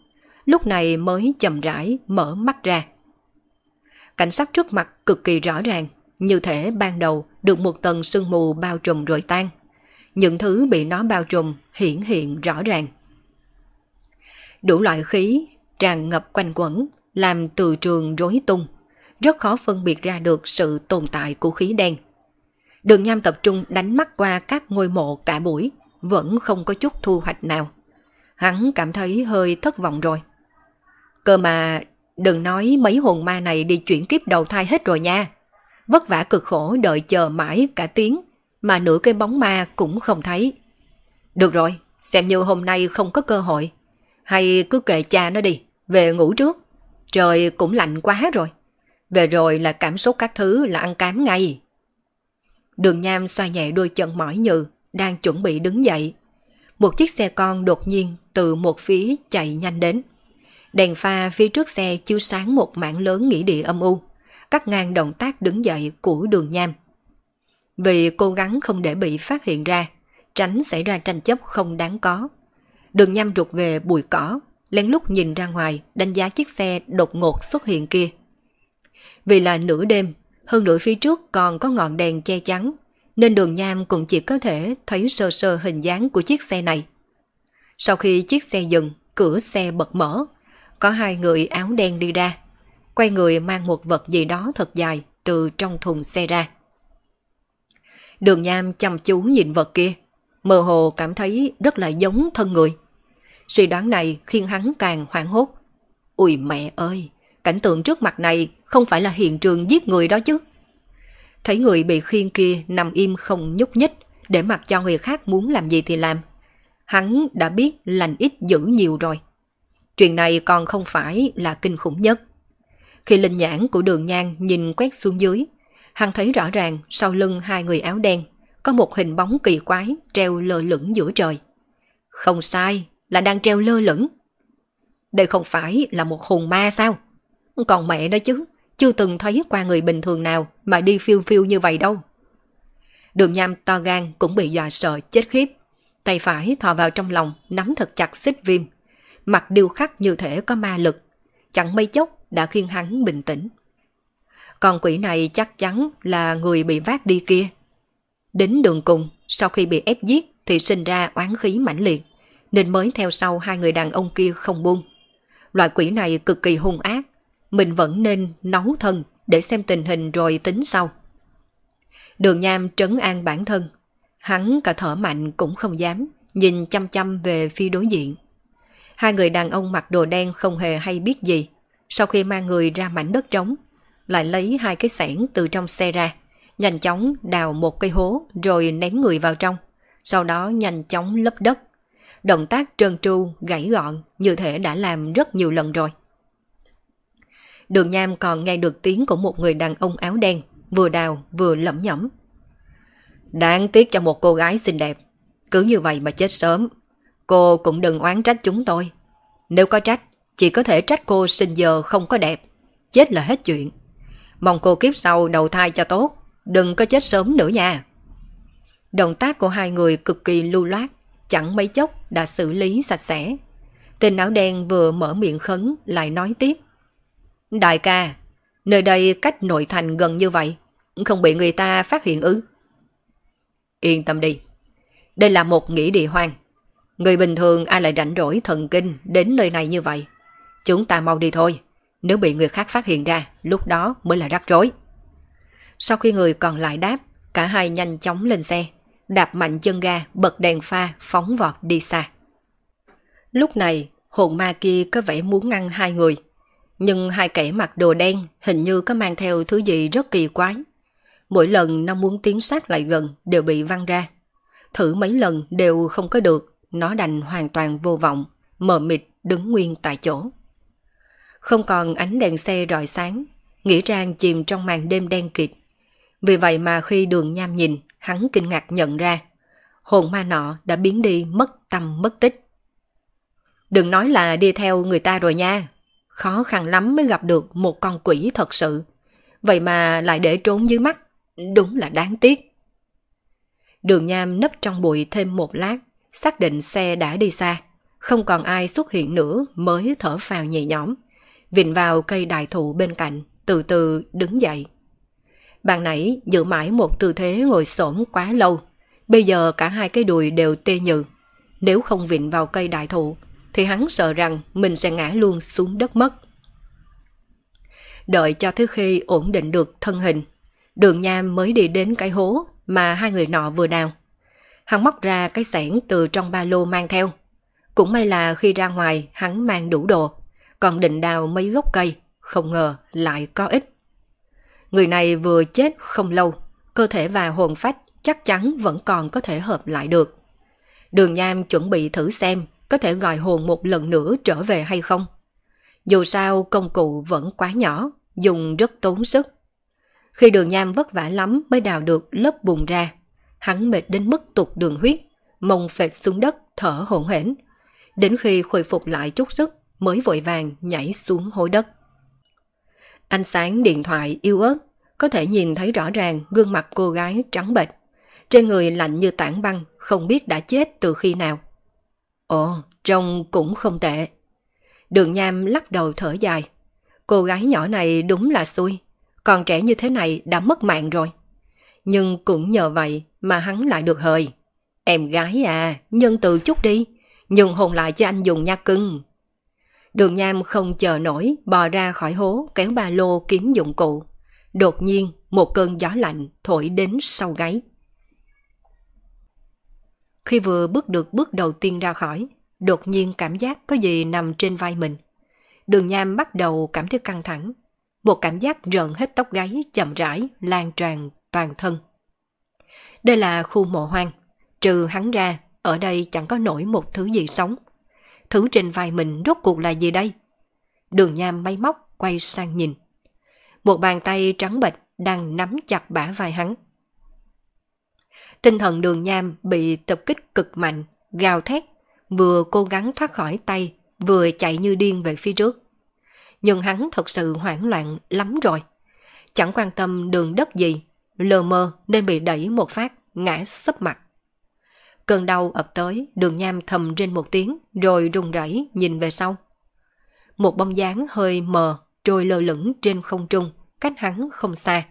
Lúc này mới chậm rãi mở mắt ra. Cảnh sắc trước mặt cực kỳ rõ ràng, như thể ban đầu được một tầng sương mù bao trùm rồi tan. Những thứ bị nó bao trùm hiển hiện rõ ràng. Đủ loại khí tràn ngập quanh quẩn, làm từ trường rối tung. Rất khó phân biệt ra được sự tồn tại của khí đen. Đường Nham tập trung đánh mắt qua các ngôi mộ cả buổi, vẫn không có chút thu hoạch nào. Hắn cảm thấy hơi thất vọng rồi. Cơ mà đừng nói mấy hồn ma này đi chuyển kiếp đầu thai hết rồi nha. Vất vả cực khổ đợi chờ mãi cả tiếng mà nửa cái bóng ma cũng không thấy. Được rồi, xem như hôm nay không có cơ hội. Hay cứ kệ cha nó đi, về ngủ trước. Trời cũng lạnh quá rồi. Về rồi là cảm xúc các thứ là ăn cám ngay. Đường Nham xoa nhẹ đôi chân mỏi nhừ, đang chuẩn bị đứng dậy. Một chiếc xe con đột nhiên từ một phía chạy nhanh đến. Đèn pha phía trước xe chiếu sáng một mảng lớn nghỉ địa âm u, cắt ngang động tác đứng dậy của đường Nham. Vì cố gắng không để bị phát hiện ra, tránh xảy ra tranh chấp không đáng có. Đường Nham rụt về bụi cỏ, lén lút nhìn ra ngoài đánh giá chiếc xe đột ngột xuất hiện kia. Vì là nửa đêm, hơn nửa phía trước còn có ngọn đèn che chắn, nên đường nham cũng chỉ có thể thấy sơ sơ hình dáng của chiếc xe này. Sau khi chiếc xe dừng, cửa xe bật mở, có hai người áo đen đi ra, quay người mang một vật gì đó thật dài từ trong thùng xe ra. Đường nham chăm chú nhìn vật kia, mơ hồ cảm thấy rất là giống thân người. Suy đoán này khiến hắn càng hoảng hốt. Ui mẹ ơi, cảnh tượng trước mặt này không phải là hiện trường giết người đó chứ. Thấy người bị khiên kia nằm im không nhúc nhích để mặc cho người khác muốn làm gì thì làm. Hắn đã biết lành ít dữ nhiều rồi. Chuyện này còn không phải là kinh khủng nhất. Khi linh nhãn của đường nhang nhìn quét xuống dưới, hắn thấy rõ ràng sau lưng hai người áo đen có một hình bóng kỳ quái treo lơ lửng giữa trời. Không sai, là đang treo lơ lửng. Đây không phải là một hồn ma sao? Còn mẹ đó chứ, chưa từng thấy qua người bình thường nào mà đi phiêu phiêu như vậy đâu. Đường nham to gan cũng bị dọa sợ chết khiếp. Tay phải thò vào trong lòng, nắm thật chặt xích viêm. Mặt điêu khắc như thể có ma lực. Chẳng mấy chốc đã khiến hắn bình tĩnh. Còn quỷ này chắc chắn là người bị vác đi kia. Đến đường cùng, sau khi bị ép giết thì sinh ra oán khí mãnh liệt, nên mới theo sau hai người đàn ông kia không buông. Loại quỷ này cực kỳ hung ác, mình vẫn nên nấu thân để xem tình hình rồi tính sau. Đường Nham trấn an bản thân, hắn cả thở mạnh cũng không dám, nhìn chăm chăm về phía đối diện. Hai người đàn ông mặc đồ đen không hề hay biết gì, sau khi mang người ra mảnh đất trống, lại lấy hai cái xẻng từ trong xe ra, nhanh chóng đào một cây hố rồi ném người vào trong, sau đó nhanh chóng lấp đất. Động tác trơn tru, gãy gọn như thể đã làm rất nhiều lần rồi. Đường Nham còn nghe được tiếng của một người đàn ông áo đen, vừa đào vừa lẩm nhẩm. Đáng tiếc cho một cô gái xinh đẹp, cứ như vậy mà chết sớm. Cô cũng đừng oán trách chúng tôi. Nếu có trách, chỉ có thể trách cô sinh giờ không có đẹp. Chết là hết chuyện. Mong cô kiếp sau đầu thai cho tốt, đừng có chết sớm nữa nha. Động tác của hai người cực kỳ lưu loát, chẳng mấy chốc đã xử lý sạch sẽ. Tên áo đen vừa mở miệng khấn lại nói tiếp. Đại ca, nơi đây cách nội thành gần như vậy, không bị người ta phát hiện ư. Yên tâm đi, đây là một nghĩa địa hoang. Người bình thường ai lại rảnh rỗi thần kinh đến nơi này như vậy. Chúng ta mau đi thôi, nếu bị người khác phát hiện ra, lúc đó mới là rắc rối. Sau khi người còn lại đáp, cả hai nhanh chóng lên xe, đạp mạnh chân ga, bật đèn pha, phóng vọt đi xa. Lúc này, hồn ma kia có vẻ muốn ngăn hai người, nhưng hai kẻ mặc đồ đen hình như có mang theo thứ gì rất kỳ quái. Mỗi lần nó muốn tiến sát lại gần đều bị văng ra. Thử mấy lần đều không có được, nó đành hoàn toàn vô vọng, mờ mịt đứng nguyên tại chỗ. Không còn ánh đèn xe rọi sáng, Nghĩa Trang chìm trong màn đêm đen kịt. Vì vậy mà khi đường nham nhìn, hắn kinh ngạc nhận ra, hồn ma nọ đã biến đi mất tâm mất tích. Đừng nói là đi theo người ta rồi nha, khó khăn lắm mới gặp được một con quỷ thật sự. Vậy mà lại để trốn dưới mắt, đúng là đáng tiếc. Đường nham nấp trong bụi thêm một lát, xác định xe đã đi xa. Không còn ai xuất hiện nữa mới thở phào nhẹ nhõm. Vịnh vào cây đại thụ bên cạnh, từ từ đứng dậy. Bạn nãy giữ mãi một tư thế ngồi xổm quá lâu. Bây giờ cả hai cái đùi đều tê nhừ. Nếu không vịn vào cây đại thụ, thì hắn sợ rằng mình sẽ ngã luôn xuống đất mất. Đợi cho Thứ Khi ổn định được thân hình, đường nham mới đi đến cái hố mà hai người nọ vừa đào. Hắn móc ra cái sẻn từ trong ba lô mang theo. Cũng may là khi ra ngoài hắn mang đủ đồ, còn định đào mấy gốc cây, không ngờ lại có ích. Người này vừa chết không lâu, cơ thể và hồn phách chắc chắn vẫn còn có thể hợp lại được. Đường Nham chuẩn bị thử xem có thể gọi hồn một lần nữa trở về hay không. Dù sao công cụ vẫn quá nhỏ, dùng rất tốn sức. Khi đường Nham vất vả lắm mới đào được lớp bùn ra, hắn mệt đến mức tụt đường huyết, mông phệt xuống đất thở hổn hển. Đến khi khôi phục lại chút sức mới vội vàng nhảy xuống hố đất. Ánh sáng điện thoại yêu ớt, có thể nhìn thấy rõ ràng gương mặt cô gái trắng bệch. Trên người lạnh như tảng băng, không biết đã chết từ khi nào. Ồ, trông cũng không tệ. Đường Nham lắc đầu thở dài. Cô gái nhỏ này đúng là xui. Còn trẻ như thế này đã mất mạng rồi. Nhưng cũng nhờ vậy mà hắn lại được hời. Em gái à, nhân từ chút đi. Nhường hồn lại cho anh dùng nha cưng. Đường Nham không chờ nổi, bò ra khỏi hố, kéo ba lô kiếm dụng cụ. Đột nhiên, một cơn gió lạnh thổi đến sau gáy. Khi vừa bước được bước đầu tiên ra khỏi, đột nhiên cảm giác có gì nằm trên vai mình. Đường Nham bắt đầu cảm thấy căng thẳng. Một cảm giác rợn hết tóc gáy chậm rãi, lan tràn toàn thân. Đây là khu mộ hoang. Trừ hắn ra, ở đây chẳng có nổi một thứ gì sống thử trên vai mình rốt cuộc là gì đây? Đường Nham máy móc quay sang nhìn. Một bàn tay trắng bệch đang nắm chặt bả vai hắn. Tinh thần đường nham bị tập kích cực mạnh, gào thét, vừa cố gắng thoát khỏi tay, vừa chạy như điên về phía trước. nhưng hắn thật sự hoảng loạn lắm rồi. Chẳng quan tâm đường đất gì, lờ mơ nên bị đẩy một phát, ngã sấp mặt. Cơn đau ập tới, đường nham thầm trên một tiếng, rồi rung rẩy nhìn về sau. Một bông dáng hơi mờ, trôi lơ lửng trên không trung, cách hắn không xa.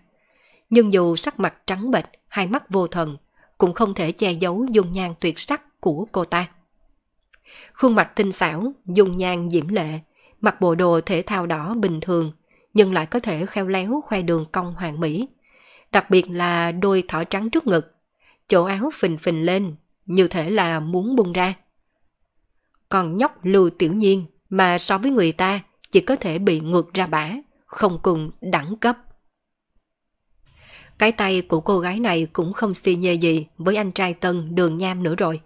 Nhưng dù sắc mặt trắng bệch, hai mắt vô thần, cũng không thể che giấu dung nhan tuyệt sắc của cô ta. Khuôn mặt tinh xảo, dung nhan diễm lệ, mặc bộ đồ thể thao đỏ bình thường, nhưng lại có thể khéo léo khoe đường cong hoàng mỹ. Đặc biệt là đôi thỏ trắng trước ngực, chỗ áo phình phình lên, như thể là muốn bung ra. Còn nhóc lưu tiểu nhiên mà so với người ta chỉ có thể bị ngược ra bả, không cùng đẳng cấp. Cái tay của cô gái này cũng không si nhê gì với anh trai tân đường nham nữa rồi.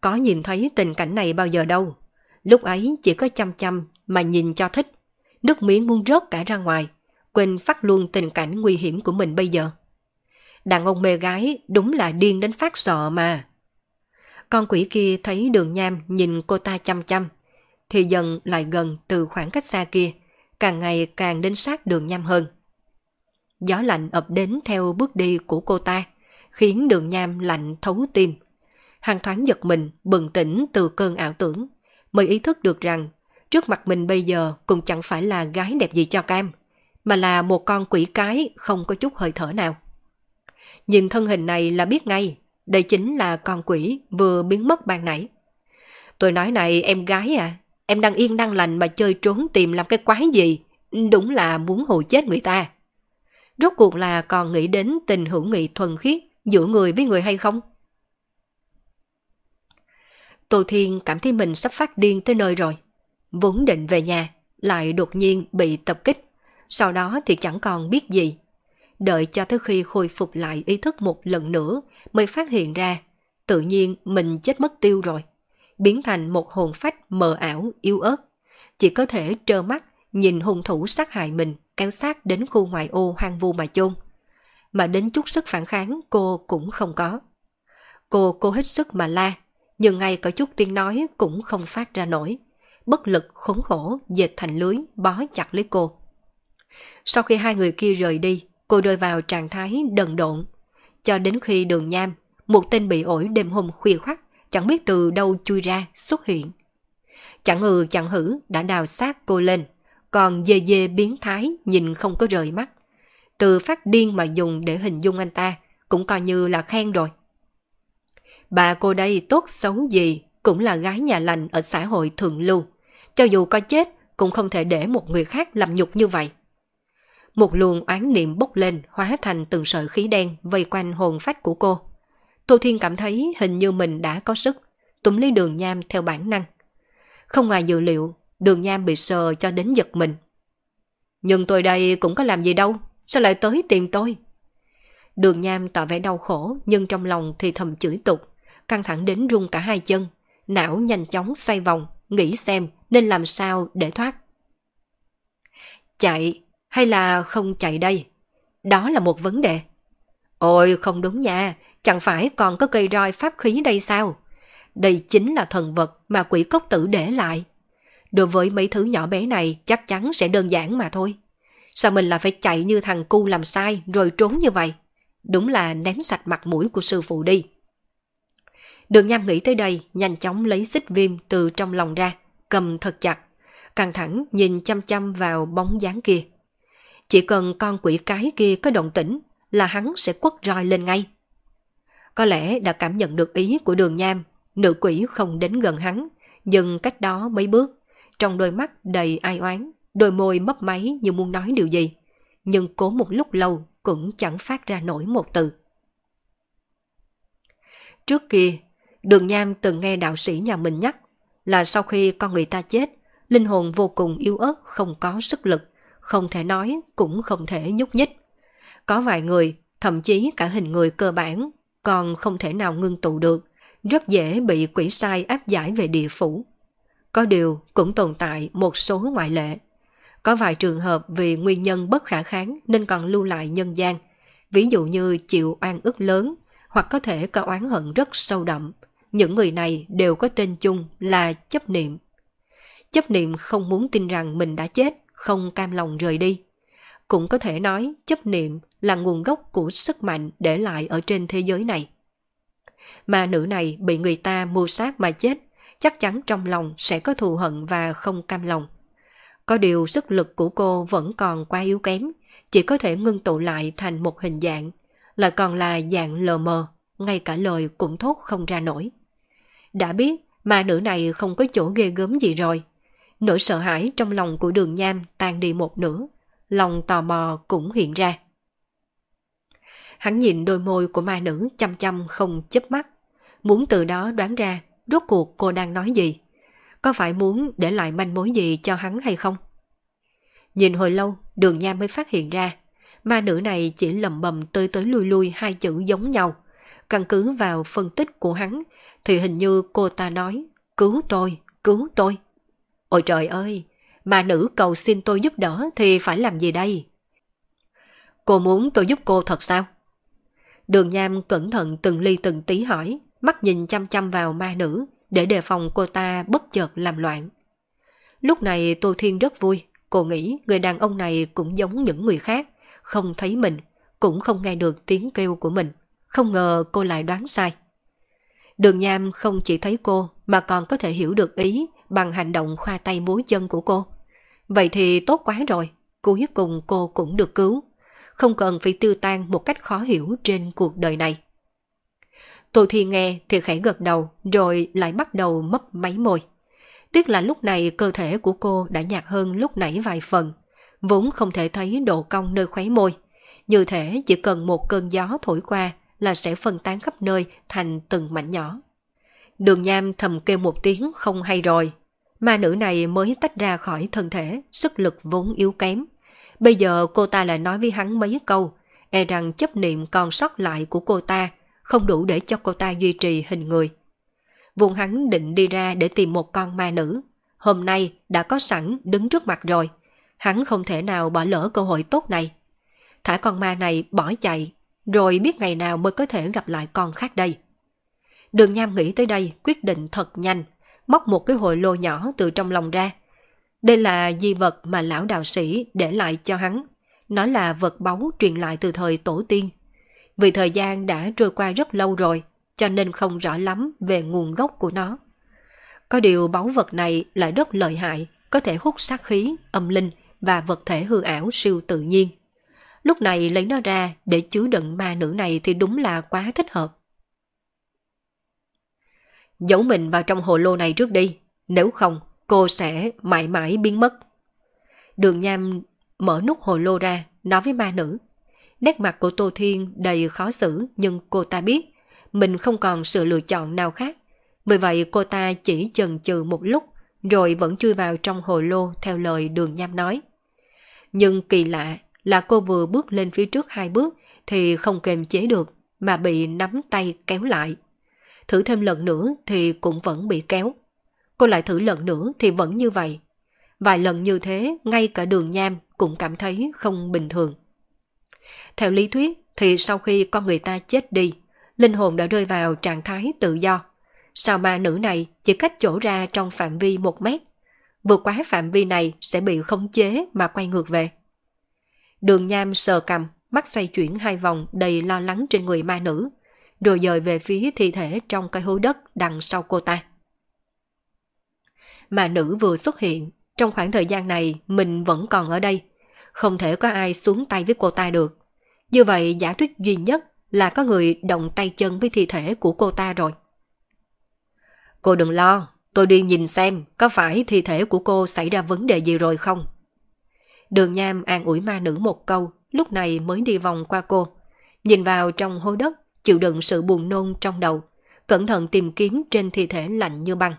Có nhìn thấy tình cảnh này bao giờ đâu. Lúc ấy chỉ có chăm chăm mà nhìn cho thích. Nước miếng muốn rớt cả ra ngoài, quên phát luôn tình cảnh nguy hiểm của mình bây giờ. Đàn ông mê gái đúng là điên đến phát sợ mà. Con quỷ kia thấy đường nham nhìn cô ta chăm chăm, thì dần lại gần từ khoảng cách xa kia, càng ngày càng đến sát đường nham hơn. Gió lạnh ập đến theo bước đi của cô ta, khiến đường nham lạnh thấu tim. Hàng thoáng giật mình, bừng tỉnh từ cơn ảo tưởng, mới ý thức được rằng trước mặt mình bây giờ cũng chẳng phải là gái đẹp gì cho cam, mà là một con quỷ cái không có chút hơi thở nào. Nhìn thân hình này là biết ngay, đây chính là con quỷ vừa biến mất ban nãy. Tôi nói này em gái à, em đang yên đang lành mà chơi trốn tìm làm cái quái gì, đúng là muốn hù chết người ta. Rốt cuộc là còn nghĩ đến tình hữu nghị thuần khiết giữa người với người hay không? Tô Thiên cảm thấy mình sắp phát điên tới nơi rồi. Vốn định về nhà, lại đột nhiên bị tập kích. Sau đó thì chẳng còn biết gì. Đợi cho tới khi khôi phục lại ý thức một lần nữa mới phát hiện ra, tự nhiên mình chết mất tiêu rồi. Biến thành một hồn phách mờ ảo, yếu ớt. Chỉ có thể trơ mắt nhìn hung thủ sát hại mình kéo sát đến khu ngoại ô hoang vu mà chôn. Mà đến chút sức phản kháng cô cũng không có. Cô cô hết sức mà la, nhưng ngay cả chút tiếng nói cũng không phát ra nổi. Bất lực khốn khổ dệt thành lưới bó chặt lấy cô. Sau khi hai người kia rời đi, cô rơi vào trạng thái đần độn. Cho đến khi đường nham, một tên bị ổi đêm hôm khuya khoắt, chẳng biết từ đâu chui ra xuất hiện. Chẳng ừ chẳng hử đã đào xác cô lên, còn dê dê biến thái nhìn không có rời mắt. Từ phát điên mà dùng để hình dung anh ta cũng coi như là khen rồi. Bà cô đây tốt xấu gì cũng là gái nhà lành ở xã hội thượng lưu. Cho dù có chết cũng không thể để một người khác làm nhục như vậy. Một luồng oán niệm bốc lên hóa thành từng sợi khí đen vây quanh hồn phách của cô. Tô Thiên cảm thấy hình như mình đã có sức, túm lấy đường nham theo bản năng. Không ngoài dự liệu, đường nham bị sờ cho đến giật mình. Nhưng tôi đây cũng có làm gì đâu, sao lại tới tìm tôi? Đường nham tỏ vẻ đau khổ nhưng trong lòng thì thầm chửi tục, căng thẳng đến run cả hai chân, não nhanh chóng xoay vòng, nghĩ xem nên làm sao để thoát. Chạy hay là không chạy đây? Đó là một vấn đề. Ôi không đúng nha, chẳng phải còn có cây roi pháp khí đây sao? Đây chính là thần vật mà quỷ cốc tử để lại. Đối với mấy thứ nhỏ bé này chắc chắn sẽ đơn giản mà thôi. Sao mình lại phải chạy như thằng cu làm sai rồi trốn như vậy? Đúng là ném sạch mặt mũi của sư phụ đi. Đường Nham nghĩ tới đây, nhanh chóng lấy xích viêm từ trong lòng ra, cầm thật chặt, căng thẳng nhìn chăm chăm vào bóng dáng kia. Chỉ cần con quỷ cái kia có động tĩnh là hắn sẽ quất roi lên ngay. Có lẽ đã cảm nhận được ý của đường Nham, nữ quỷ không đến gần hắn, dừng cách đó mấy bước, trong đôi mắt đầy ai oán, đôi môi mấp máy như muốn nói điều gì, nhưng cố một lúc lâu cũng chẳng phát ra nổi một từ. Trước kia, Đường Nham từng nghe đạo sĩ nhà mình nhắc là sau khi con người ta chết, linh hồn vô cùng yếu ớt, không có sức lực, không thể nói, cũng không thể nhúc nhích. Có vài người, thậm chí cả hình người cơ bản, còn không thể nào ngưng tụ được, rất dễ bị quỷ sai áp giải về địa phủ. Có điều cũng tồn tại một số ngoại lệ. Có vài trường hợp vì nguyên nhân bất khả kháng nên còn lưu lại nhân gian, ví dụ như chịu oan ức lớn hoặc có thể có oán hận rất sâu đậm. Những người này đều có tên chung là chấp niệm. Chấp niệm không muốn tin rằng mình đã chết, không cam lòng rời đi. Cũng có thể nói chấp niệm là nguồn gốc của sức mạnh để lại ở trên thế giới này. Mà nữ này bị người ta mưu sát mà chết, chắc chắn trong lòng sẽ có thù hận và không cam lòng. Có điều sức lực của cô vẫn còn quá yếu kém, chỉ có thể ngưng tụ lại thành một hình dạng, lại còn là dạng lờ mờ, ngay cả lời cũng thốt không ra nổi. Đã biết mà nữ này không có chỗ ghê gớm gì rồi. Nỗi sợ hãi trong lòng của đường nham tan đi một nửa, lòng tò mò cũng hiện ra. Hắn nhìn đôi môi của ma nữ chăm chăm không chớp mắt, muốn từ đó đoán ra rốt cuộc cô đang nói gì. Có phải muốn để lại manh mối gì cho hắn hay không? Nhìn hồi lâu, đường Nham mới phát hiện ra, ma nữ này chỉ lầm bầm tới tới lui lui hai chữ giống nhau. Căn cứ vào phân tích của hắn, thì hình như cô ta nói, cứu tôi, cứu tôi. Ôi trời ơi, ma nữ cầu xin tôi giúp đỡ thì phải làm gì đây? Cô muốn tôi giúp cô thật sao? Đường Nham cẩn thận từng ly từng tí hỏi, mắt nhìn chăm chăm vào ma nữ để đề phòng cô ta bất chợt làm loạn. Lúc này Tô Thiên rất vui, cô nghĩ người đàn ông này cũng giống những người khác, không thấy mình, cũng không nghe được tiếng kêu của mình. Không ngờ cô lại đoán sai. Đường Nham không chỉ thấy cô mà còn có thể hiểu được ý bằng hành động khoa tay múa chân của cô. Vậy thì tốt quá rồi, cuối cùng cô cũng được cứu. Không cần phải tiêu tan một cách khó hiểu trên cuộc đời này. Tô Thi nghe thì khẽ gật đầu rồi lại bắt đầu mấp máy môi. Tiếc là lúc này cơ thể của cô đã nhạt hơn lúc nãy vài phần, vốn không thể thấy độ cong nơi khóe môi. Như thể chỉ cần một cơn gió thổi qua là sẽ phân tán khắp nơi thành từng mảnh nhỏ. Đường Nham thầm kêu một tiếng không hay rồi. Ma nữ này mới tách ra khỏi thân thể, sức lực vốn yếu kém. Bây giờ cô ta lại nói với hắn mấy câu, e rằng chấp niệm còn sót lại của cô ta không đủ để cho cô ta duy trì hình người. Vùng hắn định đi ra để tìm một con ma nữ. Hôm nay đã có sẵn đứng trước mặt rồi. Hắn không thể nào bỏ lỡ cơ hội tốt này. Thả con ma này bỏ chạy, rồi biết ngày nào mới có thể gặp lại con khác đây. Đường Nham nghĩ tới đây quyết định thật nhanh, móc một cái hồi lô nhỏ từ trong lòng ra. Đây là di vật mà lão đạo sĩ để lại cho hắn. Nó là vật báu truyền lại từ thời tổ tiên vì thời gian đã trôi qua rất lâu rồi, cho nên không rõ lắm về nguồn gốc của nó. Có điều báu vật này lại rất lợi hại, có thể hút sát khí, âm linh và vật thể hư ảo siêu tự nhiên. Lúc này lấy nó ra để chứa đựng ma nữ này thì đúng là quá thích hợp. Giấu mình vào trong hồ lô này trước đi, nếu không cô sẽ mãi mãi biến mất. Đường Nham mở nút hồ lô ra, nói với ma nữ. Nét mặt của Tô Thiên đầy khó xử nhưng cô ta biết mình không còn sự lựa chọn nào khác. Vì vậy cô ta chỉ chần chừ một lúc rồi vẫn chui vào trong hồ lô theo lời đường nham nói. Nhưng kỳ lạ là cô vừa bước lên phía trước hai bước thì không kềm chế được mà bị nắm tay kéo lại. Thử thêm lần nữa thì cũng vẫn bị kéo. Cô lại thử lần nữa thì vẫn như vậy. Vài lần như thế ngay cả đường nham cũng cảm thấy không bình thường. Theo lý thuyết thì sau khi con người ta chết đi, linh hồn đã rơi vào trạng thái tự do. Sao ma nữ này chỉ cách chỗ ra trong phạm vi một mét? Vượt quá phạm vi này sẽ bị khống chế mà quay ngược về. Đường nham sờ cầm, mắt xoay chuyển hai vòng đầy lo lắng trên người ma nữ, rồi dời về phía thi thể trong cái hố đất đằng sau cô ta. mà nữ vừa xuất hiện, trong khoảng thời gian này mình vẫn còn ở đây, không thể có ai xuống tay với cô ta được. Như vậy giả thuyết duy nhất là có người động tay chân với thi thể của cô ta rồi. Cô đừng lo, tôi đi nhìn xem có phải thi thể của cô xảy ra vấn đề gì rồi không. Đường Nham an ủi ma nữ một câu, lúc này mới đi vòng qua cô. Nhìn vào trong hố đất, chịu đựng sự buồn nôn trong đầu, cẩn thận tìm kiếm trên thi thể lạnh như băng.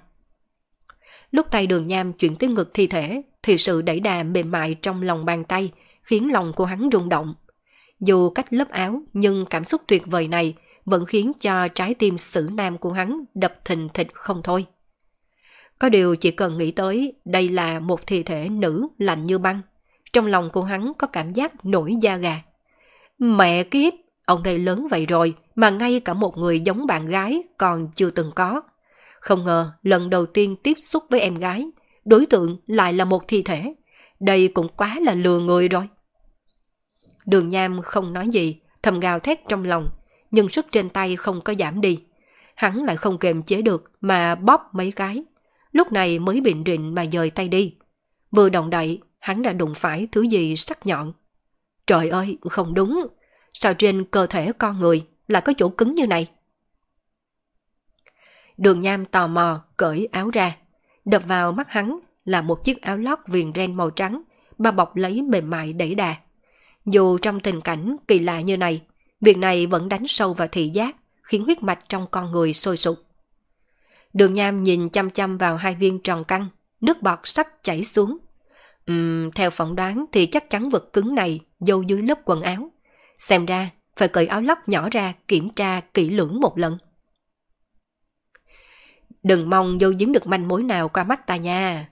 Lúc tay đường Nham chuyển tới ngực thi thể, thì sự đẩy đà mềm mại trong lòng bàn tay khiến lòng của hắn rung động. Dù cách lớp áo nhưng cảm xúc tuyệt vời này vẫn khiến cho trái tim sử nam của hắn đập thình thịch không thôi. Có điều chỉ cần nghĩ tới đây là một thi thể nữ lạnh như băng. Trong lòng của hắn có cảm giác nổi da gà. Mẹ kiếp, ông đây lớn vậy rồi mà ngay cả một người giống bạn gái còn chưa từng có. Không ngờ lần đầu tiên tiếp xúc với em gái, đối tượng lại là một thi thể. đây cũng quá là lừa người rồi. Đường Nham không nói gì, thầm gào thét trong lòng, nhưng sức trên tay không có giảm đi. Hắn lại không kềm chế được mà bóp mấy cái. Lúc này mới bịn rịn mà dời tay đi. Vừa động đậy, hắn đã đụng phải thứ gì sắc nhọn. Trời ơi, không đúng. Sao trên cơ thể con người lại có chỗ cứng như này? Đường Nham tò mò cởi áo ra. Đập vào mắt hắn là một chiếc áo lót viền ren màu trắng, bao bọc lấy mềm mại đẩy đà. Dù trong tình cảnh kỳ lạ như này, việc này vẫn đánh sâu vào thị giác, khiến huyết mạch trong con người sôi sục. Đường Nham nhìn chăm chăm vào hai viên tròn căng, nước bọt sắp chảy xuống. Uhm, theo phỏng đoán thì chắc chắn vật cứng này dâu dưới lớp quần áo. Xem ra, phải cởi áo lót nhỏ ra kiểm tra kỹ lưỡng một lần. Đừng mong vô giếm được manh mối nào qua mắt ta nha.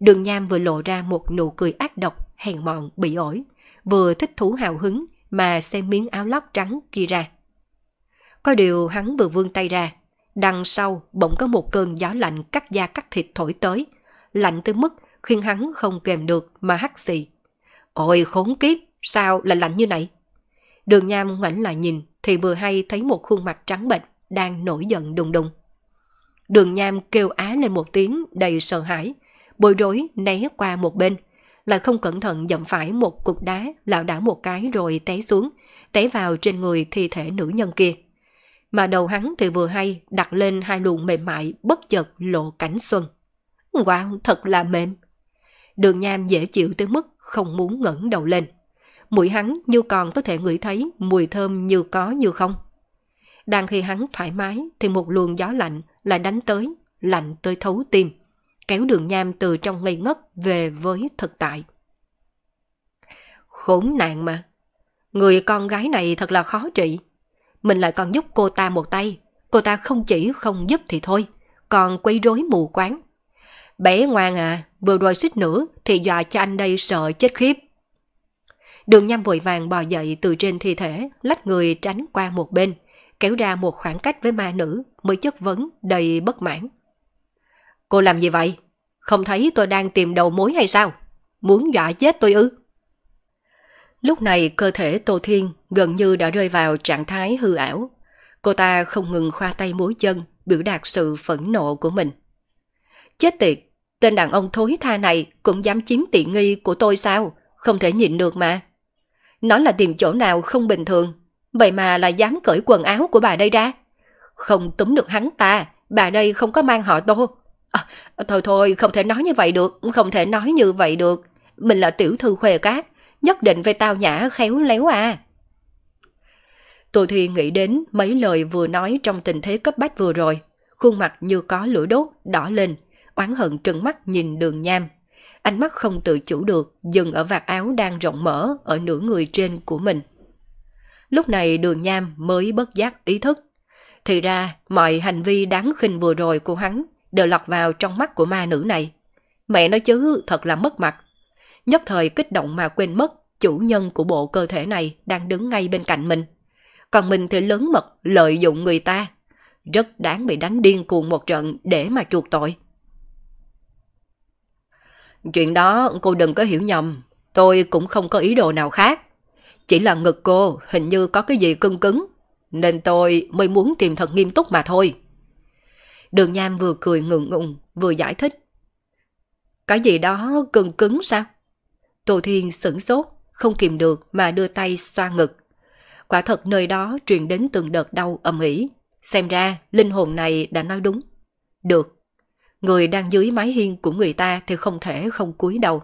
Đường Nham vừa lộ ra một nụ cười ác độc, hèn mọn, bị ổi, vừa thích thú hào hứng mà xem miếng áo lót trắng kia ra. Có điều hắn vừa vươn tay ra, đằng sau bỗng có một cơn gió lạnh cắt da cắt thịt thổi tới, lạnh tới mức khiến hắn không kèm được mà hắt xì. Ôi khốn kiếp, sao lại lạnh như này? Đường Nham ngoảnh lại nhìn thì vừa hay thấy một khuôn mặt trắng bệch đang nổi giận đùng đùng. Đường Nham kêu á lên một tiếng đầy sợ hãi, bối rối né qua một bên, lại không cẩn thận dậm phải một cục đá lảo đảo một cái rồi té xuống, té vào trên người thi thể nữ nhân kia. Mà đầu hắn thì vừa hay đặt lên hai luồng mềm mại bất chợt lộ cảnh xuân. Wow, thật là mềm. Đường Nham dễ chịu tới mức không muốn ngẩng đầu lên. Mũi hắn như còn có thể ngửi thấy mùi thơm như có như không. Đang khi hắn thoải mái thì một luồng gió lạnh lại đánh tới, lạnh tới thấu tim, kéo đường nham từ trong ngây ngất về với thực tại. Khốn nạn mà, người con gái này thật là khó trị. Mình lại còn giúp cô ta một tay, cô ta không chỉ không giúp thì thôi, còn quấy rối mù quáng. Bé ngoan à, vừa rồi xích nữa thì dọa cho anh đây sợ chết khiếp. Đường nham vội vàng bò dậy từ trên thi thể, lách người tránh qua một bên, kéo ra một khoảng cách với ma nữ mới chất vấn đầy bất mãn. Cô làm gì vậy? Không thấy tôi đang tìm đầu mối hay sao? Muốn dọa chết tôi ư? Lúc này cơ thể Tô Thiên gần như đã rơi vào trạng thái hư ảo. Cô ta không ngừng khoa tay múa chân, biểu đạt sự phẫn nộ của mình. Chết tiệt, tên đàn ông thối tha này cũng dám chiếm tiện nghi của tôi sao? Không thể nhịn được mà. Nó là tìm chỗ nào không bình thường, vậy mà là dám cởi quần áo của bà đây ra. Không túm được hắn ta, bà đây không có mang họ tô. À, thôi thôi, không thể nói như vậy được, không thể nói như vậy được. Mình là tiểu thư khuê cát, nhất định về tao nhã khéo léo à. Tô Thi nghĩ đến mấy lời vừa nói trong tình thế cấp bách vừa rồi. Khuôn mặt như có lửa đốt, đỏ lên, oán hận trừng mắt nhìn đường nham. Ánh mắt không tự chủ được, dừng ở vạt áo đang rộng mở ở nửa người trên của mình. Lúc này đường nham mới bất giác ý thức. Thì ra, mọi hành vi đáng khinh vừa rồi của hắn đều lọt vào trong mắt của ma nữ này. Mẹ nói chứ thật là mất mặt. Nhất thời kích động mà quên mất chủ nhân của bộ cơ thể này đang đứng ngay bên cạnh mình. Còn mình thì lớn mật lợi dụng người ta. Rất đáng bị đánh điên cuồng một trận để mà chuộc tội. Chuyện đó cô đừng có hiểu nhầm. Tôi cũng không có ý đồ nào khác. Chỉ là ngực cô hình như có cái gì cưng cứng. Nên tôi mới muốn tìm thật nghiêm túc mà thôi. Đường Nham vừa cười ngượng ngùng, vừa giải thích. Cái gì đó cưng cứng sao? Tô Thiên sửng sốt, không kìm được mà đưa tay xoa ngực. Quả thật nơi đó truyền đến từng đợt đau âm ỉ Xem ra linh hồn này đã nói đúng. Được. Người đang dưới mái hiên của người ta thì không thể không cúi đầu.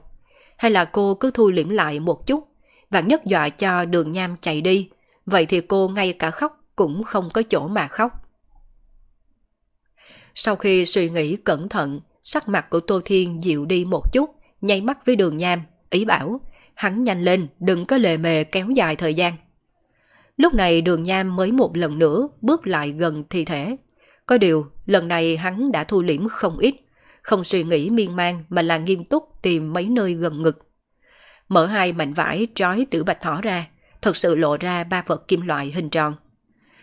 Hay là cô cứ thu liễm lại một chút, và nhất dọa cho đường nham chạy đi. Vậy thì cô ngay cả khóc cũng không có chỗ mà khóc. Sau khi suy nghĩ cẩn thận, sắc mặt của Tô Thiên dịu đi một chút, nháy mắt với đường nham, ý bảo, hắn nhanh lên, đừng có lề mề kéo dài thời gian. Lúc này đường nham mới một lần nữa bước lại gần thi thể. Có điều, lần này hắn đã thu liễm không ít, không suy nghĩ miên man mà là nghiêm túc tìm mấy nơi gần ngực. Mở hai mảnh vải trói tử bạch thỏ ra, thật sự lộ ra ba vật kim loại hình tròn.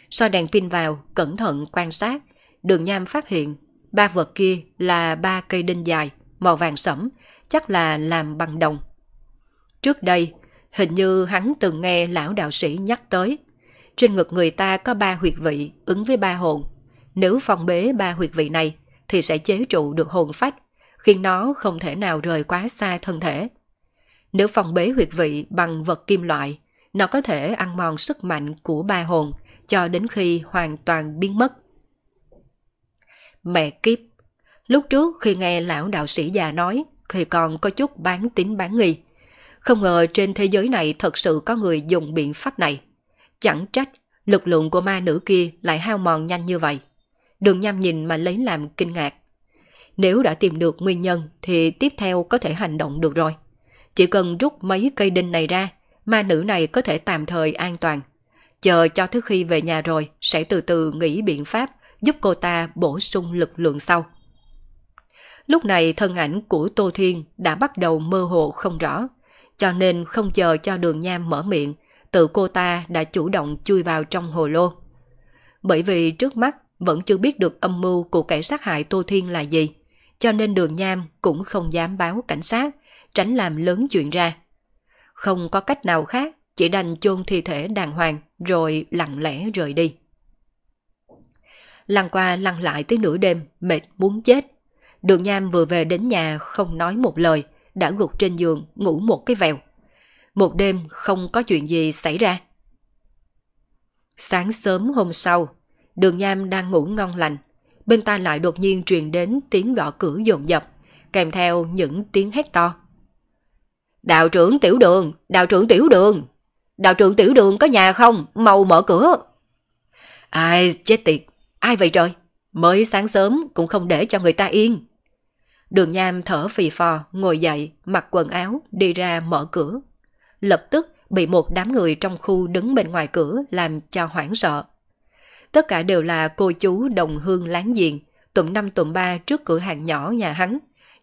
so đèn pin vào, cẩn thận quan sát, đường nham phát hiện ba vật kia là ba cây đinh dài, màu vàng sẫm, chắc là làm bằng đồng, Trước đây, hình như hắn từng nghe lão đạo sĩ nhắc tới. Trên ngực người ta có ba huyệt vị ứng với ba hồn. Nếu phong bế ba huyệt vị này thì sẽ chế trụ được hồn phách, khiến nó không thể nào rời quá xa thân thể. Nếu phong bế huyệt vị bằng vật kim loại, nó có thể ăn mòn sức mạnh của ba hồn cho đến khi hoàn toàn biến mất. Mẹ kiếp! Lúc trước khi nghe lão đạo sĩ già nói thì còn có chút bán tín bán nghi. Không ngờ trên thế giới này thật sự có người dùng biện pháp này. Chẳng trách lực lượng của ma nữ kia lại hao mòn nhanh như vậy. Đường nham nhìn mà lấy làm kinh ngạc. Nếu đã tìm được nguyên nhân thì tiếp theo có thể hành động được rồi. Chỉ cần rút mấy cây đinh này ra, ma nữ này có thể tạm thời an toàn. Chờ cho thứ khi về nhà rồi sẽ từ từ nghĩ biện pháp giúp cô ta bổ sung lực lượng sau. Lúc này thân ảnh của Tô Thiên đã bắt đầu mơ hồ không rõ, cho nên không chờ cho đường nham mở miệng, tự cô ta đã chủ động chui vào trong hồ lô. Bởi vì trước mắt vẫn chưa biết được âm mưu của kẻ sát hại Tô Thiên là gì, cho nên đường nham cũng không dám báo cảnh sát, tránh làm lớn chuyện ra. Không có cách nào khác, chỉ đành chôn thi thể đàng hoàng rồi lặng lẽ rời đi. Lăn qua lăn lại tới nửa đêm, mệt muốn chết. Đường Nham vừa về đến nhà không nói một lời, đã gục trên giường ngủ một cái vèo. Một đêm không có chuyện gì xảy ra. Sáng sớm hôm sau, đường Nham đang ngủ ngon lành. Bên tai lại đột nhiên truyền đến tiếng gõ cửa dồn dập, kèm theo những tiếng hét to. Đạo trưởng tiểu đường, đạo trưởng tiểu đường, đạo trưởng tiểu đường có nhà không, mau mở cửa. Ai chết tiệt, ai vậy trời, mới sáng sớm cũng không để cho người ta yên. Đường Nham thở phì phò, ngồi dậy, mặc quần áo, đi ra mở cửa. Lập tức bị một đám người trong khu đứng bên ngoài cửa làm cho hoảng sợ. Tất cả đều là cô chú đồng hương láng giềng, tụm năm tụm ba trước cửa hàng nhỏ nhà hắn.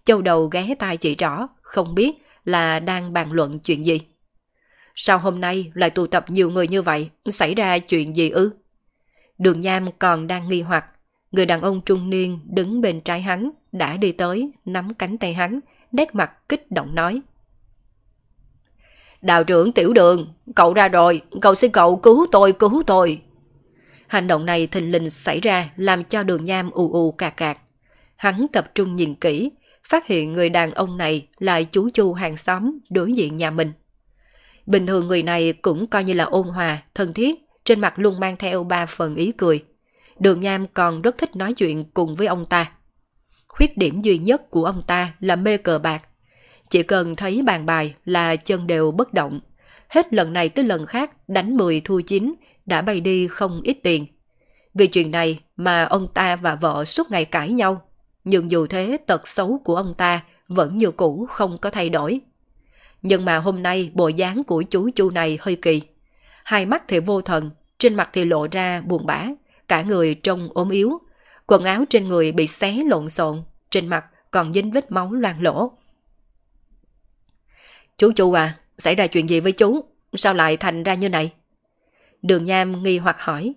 Châu đầu ghé tai chỉ rõ, không biết là đang bàn luận chuyện gì. Sao hôm nay lại tụ tập nhiều người như vậy, xảy ra chuyện gì ư? Đường Nham còn đang nghi hoặc, người đàn ông trung niên đứng bên trái hắn đã đi tới, nắm cánh tay hắn, nét mặt kích động nói. Đạo trưởng tiểu đường, cậu ra rồi, cậu xin cậu cứu tôi, cứu tôi. Hành động này thình lình xảy ra làm cho đường nham ù ù cạc cạc. Hắn tập trung nhìn kỹ, phát hiện người đàn ông này là chú chu hàng xóm đối diện nhà mình. Bình thường người này cũng coi như là ôn hòa, thân thiết, trên mặt luôn mang theo ba phần ý cười. Đường Nham còn rất thích nói chuyện cùng với ông ta. Khuyết điểm duy nhất của ông ta là mê cờ bạc. Chỉ cần thấy bàn bài là chân đều bất động. Hết lần này tới lần khác đánh 10 thua 9 đã bay đi không ít tiền. Vì chuyện này mà ông ta và vợ suốt ngày cãi nhau. Nhưng dù thế tật xấu của ông ta vẫn như cũ không có thay đổi. Nhưng mà hôm nay bộ dáng của chú chu này hơi kỳ. Hai mắt thì vô thần, trên mặt thì lộ ra buồn bã, cả người trông ốm yếu, Quần áo trên người bị xé lộn xộn, trên mặt còn dính vết máu loang lỗ. Chú chu à, xảy ra chuyện gì với chú? Sao lại thành ra như này? Đường Nham nghi hoặc hỏi.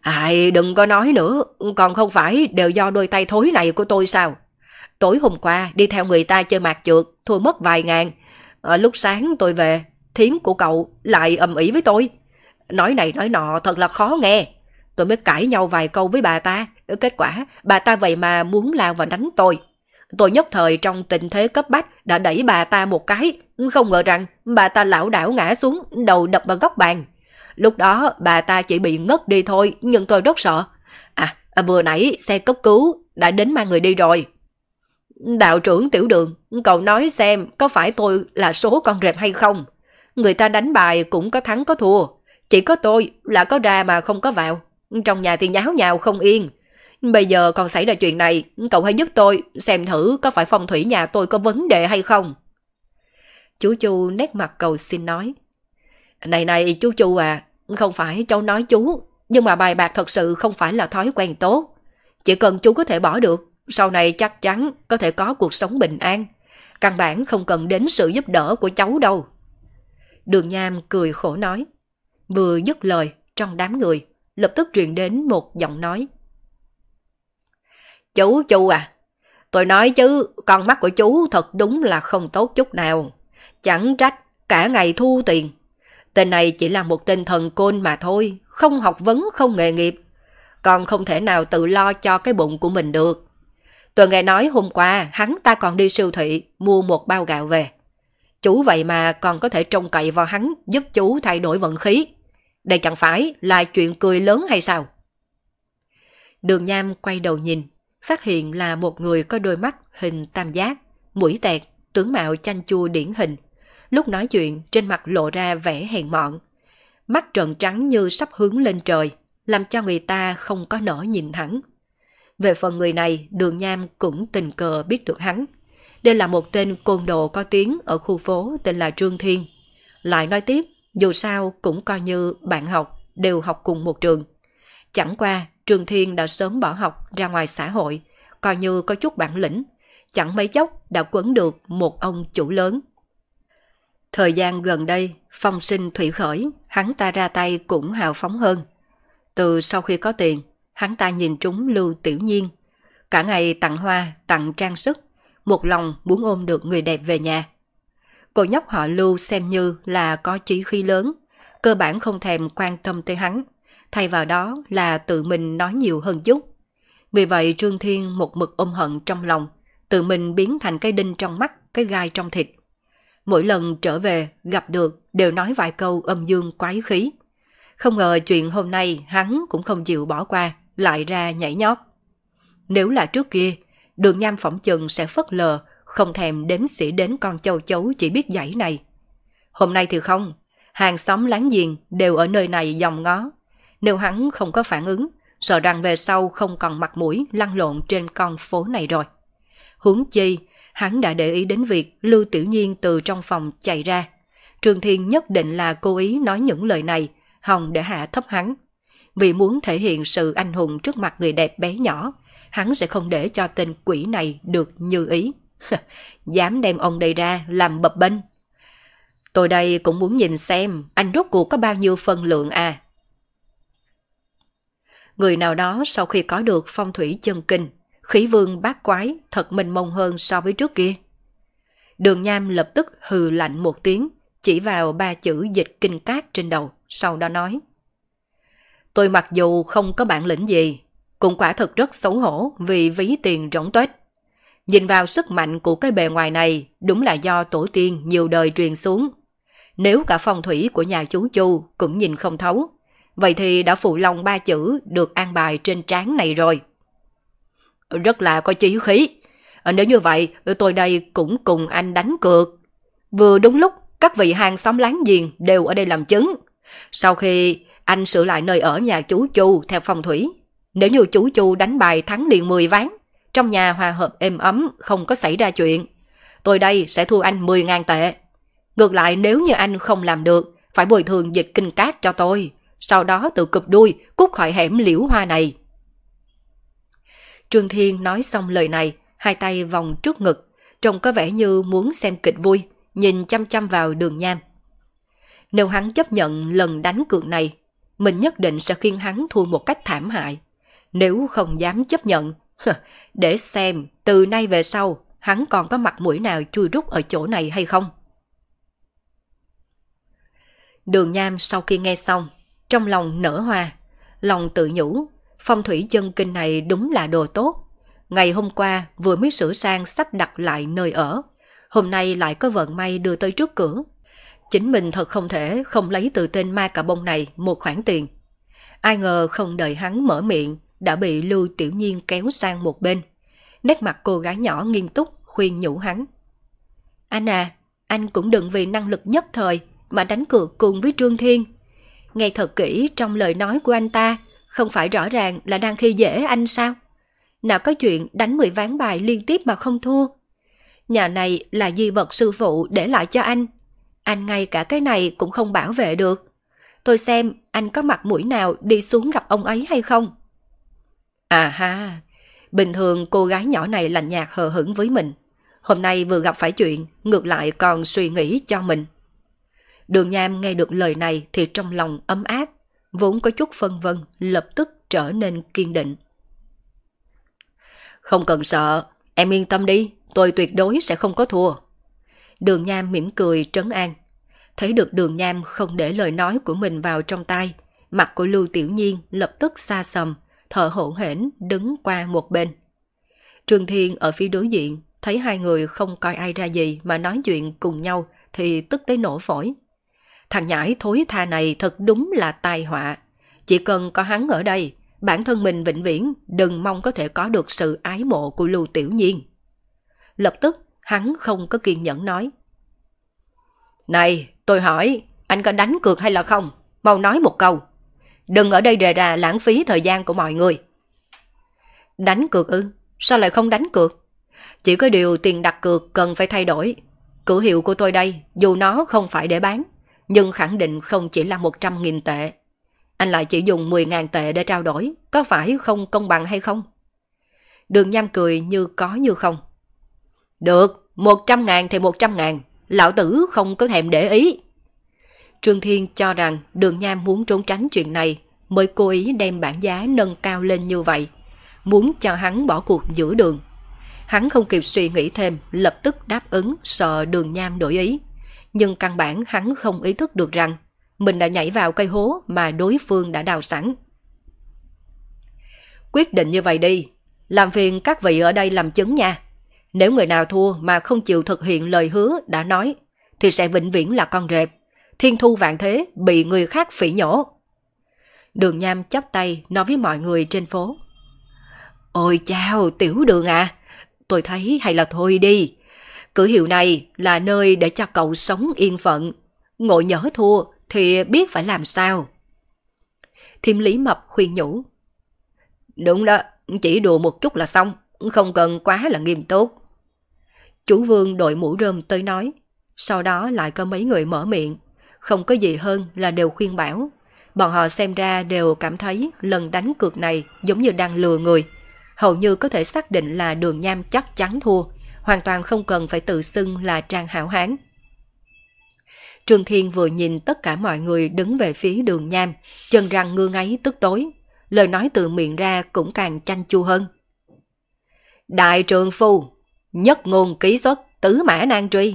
Ai, đừng có nói nữa, còn không phải đều do đôi tay thối này của tôi sao? Tối hôm qua đi theo người ta chơi mạc trượt, thua mất vài ngàn. À, lúc sáng tôi về, thiến của cậu lại ầm ĩ với tôi. Nói này nói nọ thật là khó nghe. Tôi mới cãi nhau vài câu với bà ta. Kết quả, bà ta vậy mà muốn lao và đánh tôi. Tôi nhất thời trong tình thế cấp bách đã đẩy bà ta một cái. Không ngờ rằng bà ta lão đảo ngã xuống, đầu đập vào góc bàn. Lúc đó bà ta chỉ bị ngất đi thôi, nhưng tôi rất sợ. À, à, vừa nãy xe cấp cứu đã đến mang người đi rồi. Đạo trưởng tiểu đường, cậu nói xem có phải tôi là số con rệp hay không? Người ta đánh bài cũng có thắng có thua. Chỉ có tôi là có ra mà không có vào. Trong nhà thì nháo nhào không yên. Bây giờ còn xảy ra chuyện này, cậu hãy giúp tôi xem thử có phải phong thủy nhà tôi có vấn đề hay không. Chú Chu nét mặt cầu xin nói. Này này chú Chu à, không phải cháu nói chú, nhưng mà bài bạc thật sự không phải là thói quen tốt. Chỉ cần chú có thể bỏ được, sau này chắc chắn có thể có cuộc sống bình an. Căn bản không cần đến sự giúp đỡ của cháu đâu. Đường Nham cười khổ nói. Vừa dứt lời, trong đám người, lập tức truyền đến một giọng nói. Chú, chú à, tôi nói chứ, con mắt của chú thật đúng là không tốt chút nào. Chẳng trách, cả ngày thu tiền. Tên này chỉ là một tên thần côn mà thôi, không học vấn, không nghề nghiệp. Còn không thể nào tự lo cho cái bụng của mình được. Tôi nghe nói hôm qua hắn ta còn đi siêu thị mua một bao gạo về. Chú vậy mà còn có thể trông cậy vào hắn giúp chú thay đổi vận khí. Đây chẳng phải là chuyện cười lớn hay sao? Đường Nham quay đầu nhìn, phát hiện là một người có đôi mắt hình tam giác, mũi tẹt, tướng mạo chanh chua điển hình. Lúc nói chuyện, trên mặt lộ ra vẻ hèn mọn. Mắt trợn trắng như sắp hướng lên trời, làm cho người ta không có nở nhìn hắn. Về phần người này, đường Nham cũng tình cờ biết được hắn. Đây là một tên côn đồ có tiếng ở khu phố tên là Trương Thiên. Lại nói tiếp, dù sao cũng coi như bạn học, đều học cùng một trường. Chẳng qua, Trương Thiên đã sớm bỏ học ra ngoài xã hội, coi như có chút bản lĩnh, chẳng mấy chốc đã quấn được một ông chủ lớn. Thời gian gần đây, phong sinh thủy khởi, hắn ta ra tay cũng hào phóng hơn. Từ sau khi có tiền, hắn ta nhìn trúng Lưu Tiểu Nhiên. Cả ngày tặng hoa, tặng trang sức, một lòng muốn ôm được người đẹp về nhà. Cô nhóc họ Lưu xem như là có chí khí lớn, cơ bản không thèm quan tâm tới hắn, thay vào đó là tự mình nói nhiều hơn chút. Vì vậy Trương Thiên một mực ôm hận trong lòng, tự mình biến thành cái đinh trong mắt, cái gai trong thịt. Mỗi lần trở về, gặp được, đều nói vài câu âm dương quái khí. Không ngờ chuyện hôm nay hắn cũng không chịu bỏ qua, lại ra nhảy nhót. Nếu là trước kia, đường nham phỏng chừng sẽ phất lờ, không thèm đếm xỉ đến con châu chấu chỉ biết dãy này. Hôm nay thì không, hàng xóm láng giềng đều ở nơi này dòng ngó. Nếu hắn không có phản ứng, sợ rằng về sau không còn mặt mũi lăn lộn trên con phố này rồi. Huống chi, hắn đã để ý đến việc Lưu Tiểu Nhiên từ trong phòng chạy ra. Trường Thiên nhất định là cố ý nói những lời này, hòng để hạ thấp hắn. Vì muốn thể hiện sự anh hùng trước mặt người đẹp bé nhỏ, hắn sẽ không để cho tên quỷ này được như ý. (laughs) Dám đem ông đây ra làm bập bênh. Tôi đây cũng muốn nhìn xem anh rốt cuộc có bao nhiêu phân lượng à. Người nào đó sau khi có được phong thủy chân kinh, khí vương bát quái thật mình mông hơn so với trước kia. Đường Nham lập tức hừ lạnh một tiếng, chỉ vào ba chữ dịch kinh cát trên đầu, sau đó nói. Tôi mặc dù không có bản lĩnh gì, cũng quả thật rất xấu hổ vì ví tiền rỗng tuếch. Nhìn vào sức mạnh của cái bề ngoài này đúng là do tổ tiên nhiều đời truyền xuống. Nếu cả phong thủy của nhà chú Chu cũng nhìn không thấu, vậy thì đã phụ lòng ba chữ được an bài trên trán này rồi. Rất là có chí khí. Ờ, nếu như vậy, tôi đây cũng cùng anh đánh cược. Vừa đúng lúc, các vị hàng xóm láng giềng đều ở đây làm chứng. Sau khi anh sửa lại nơi ở nhà chú Chu theo phong thủy, nếu như chú Chu đánh bài thắng liền 10 ván, trong nhà hòa hợp êm ấm không có xảy ra chuyện, tôi đây sẽ thua anh 10.000 tệ. Ngược lại nếu như anh không làm được, phải bồi thường dịch kinh cát cho tôi, sau đó tự cụp đuôi cút khỏi hẻm liễu hoa này. Trương Thiên nói xong lời này, hai tay vòng trước ngực, trông có vẻ như muốn xem kịch vui, nhìn chăm chăm vào đường nham. Nếu hắn chấp nhận lần đánh cược này, mình nhất định sẽ khiến hắn thua một cách thảm hại. Nếu không dám chấp nhận, để xem từ nay về sau hắn còn có mặt mũi nào chui rút ở chỗ này hay không. Đường Nham sau khi nghe xong, trong lòng nở hoa, lòng tự nhủ Phong thủy chân kinh này đúng là đồ tốt. Ngày hôm qua vừa mới sửa sang sắp đặt lại nơi ở. Hôm nay lại có vận may đưa tới trước cửa. Chính mình thật không thể không lấy từ tên ma cà bông này một khoản tiền. Ai ngờ không đợi hắn mở miệng đã bị Lưu Tiểu Nhiên kéo sang một bên. Nét mặt cô gái nhỏ nghiêm túc khuyên nhủ hắn. Anh à, anh cũng đừng vì năng lực nhất thời mà đánh cược cùng với Trương Thiên. Nghe thật kỹ trong lời nói của anh ta, không phải rõ ràng là đang khi dễ anh sao? Nào có chuyện đánh 10 ván bài liên tiếp mà không thua. Nhà này là di vật sư phụ để lại cho anh. Anh ngay cả cái này cũng không bảo vệ được. Tôi xem anh có mặt mũi nào đi xuống gặp ông ấy hay không? À ha, bình thường cô gái nhỏ này lạnh nhạt hờ hững với mình. Hôm nay vừa gặp phải chuyện, ngược lại còn suy nghĩ cho mình. Đường Nham nghe được lời này thì trong lòng ấm áp, vốn có chút phân vân, lập tức trở nên kiên định. Không cần sợ, em yên tâm đi, tôi tuyệt đối sẽ không có thua. Đường Nham mỉm cười trấn an. Thấy được đường nham không để lời nói của mình vào trong tai, mặt của Lưu Tiểu Nhiên lập tức xa sầm, thở hổn hển đứng qua một bên. Trương Thiên ở phía đối diện thấy hai người không coi ai ra gì mà nói chuyện cùng nhau thì tức tới nổ phổi. Thằng nhãi thối tha này thật đúng là tai họa. Chỉ cần có hắn ở đây, bản thân mình vĩnh viễn đừng mong có thể có được sự ái mộ của Lưu Tiểu Nhiên. Lập tức, hắn không có kiên nhẫn nói. Này, tôi hỏi, anh có đánh cược hay là không? Mau nói một câu. Đừng ở đây đề ra lãng phí thời gian của mọi người. Đánh cược ư? Sao lại không đánh cược? Chỉ có điều tiền đặt cược cần phải thay đổi. Cửa hiệu của tôi đây, dù nó không phải để bán, nhưng khẳng định không chỉ là 100.000 tệ. Anh lại chỉ dùng 10.000 tệ để trao đổi, có phải không công bằng hay không? Đường Nham cười như có như không. Được, 100 ngàn thì 100 ngàn, lão tử không có thèm để ý. Trương Thiên cho rằng đường Nham muốn trốn tránh chuyện này mới cố ý đem bản giá nâng cao lên như vậy, muốn cho hắn bỏ cuộc giữa đường. Hắn không kịp suy nghĩ thêm, lập tức đáp ứng sợ đường Nham đổi ý. Nhưng căn bản hắn không ý thức được rằng mình đã nhảy vào cây hố mà đối phương đã đào sẵn. Quyết định như vậy đi, làm phiền các vị ở đây làm chứng nha. Nếu người nào thua mà không chịu thực hiện lời hứa đã nói, thì sẽ vĩnh viễn là con rệp. Thiên thu vạn thế bị người khác phỉ nhổ. Đường Nham chắp tay nói với mọi người trên phố. Ôi chào, tiểu đường à, tôi thấy hay là thôi đi. Cửa hiệu này là nơi để cho cậu sống yên phận. ngộ nhớ thua thì biết phải làm sao. Thiêm Lý Mập khuyên nhủ. Đúng đó, chỉ đùa một chút là xong, không cần quá là nghiêm túc. Chủ vương đội mũ rơm tới nói, sau đó lại có mấy người mở miệng, không có gì hơn là đều khuyên bảo. Bọn họ xem ra đều cảm thấy lần đánh cược này giống như đang lừa người. Hầu như có thể xác định là đường nham chắc chắn thua, hoàn toàn không cần phải tự xưng là trang hảo hán. Trương Thiên vừa nhìn tất cả mọi người đứng về phía đường nham, chân răng ngư ngáy tức tối. Lời nói từ miệng ra cũng càng chanh chua hơn. Đại trường phu, nhất ngôn ký xuất, tứ mã nan truy.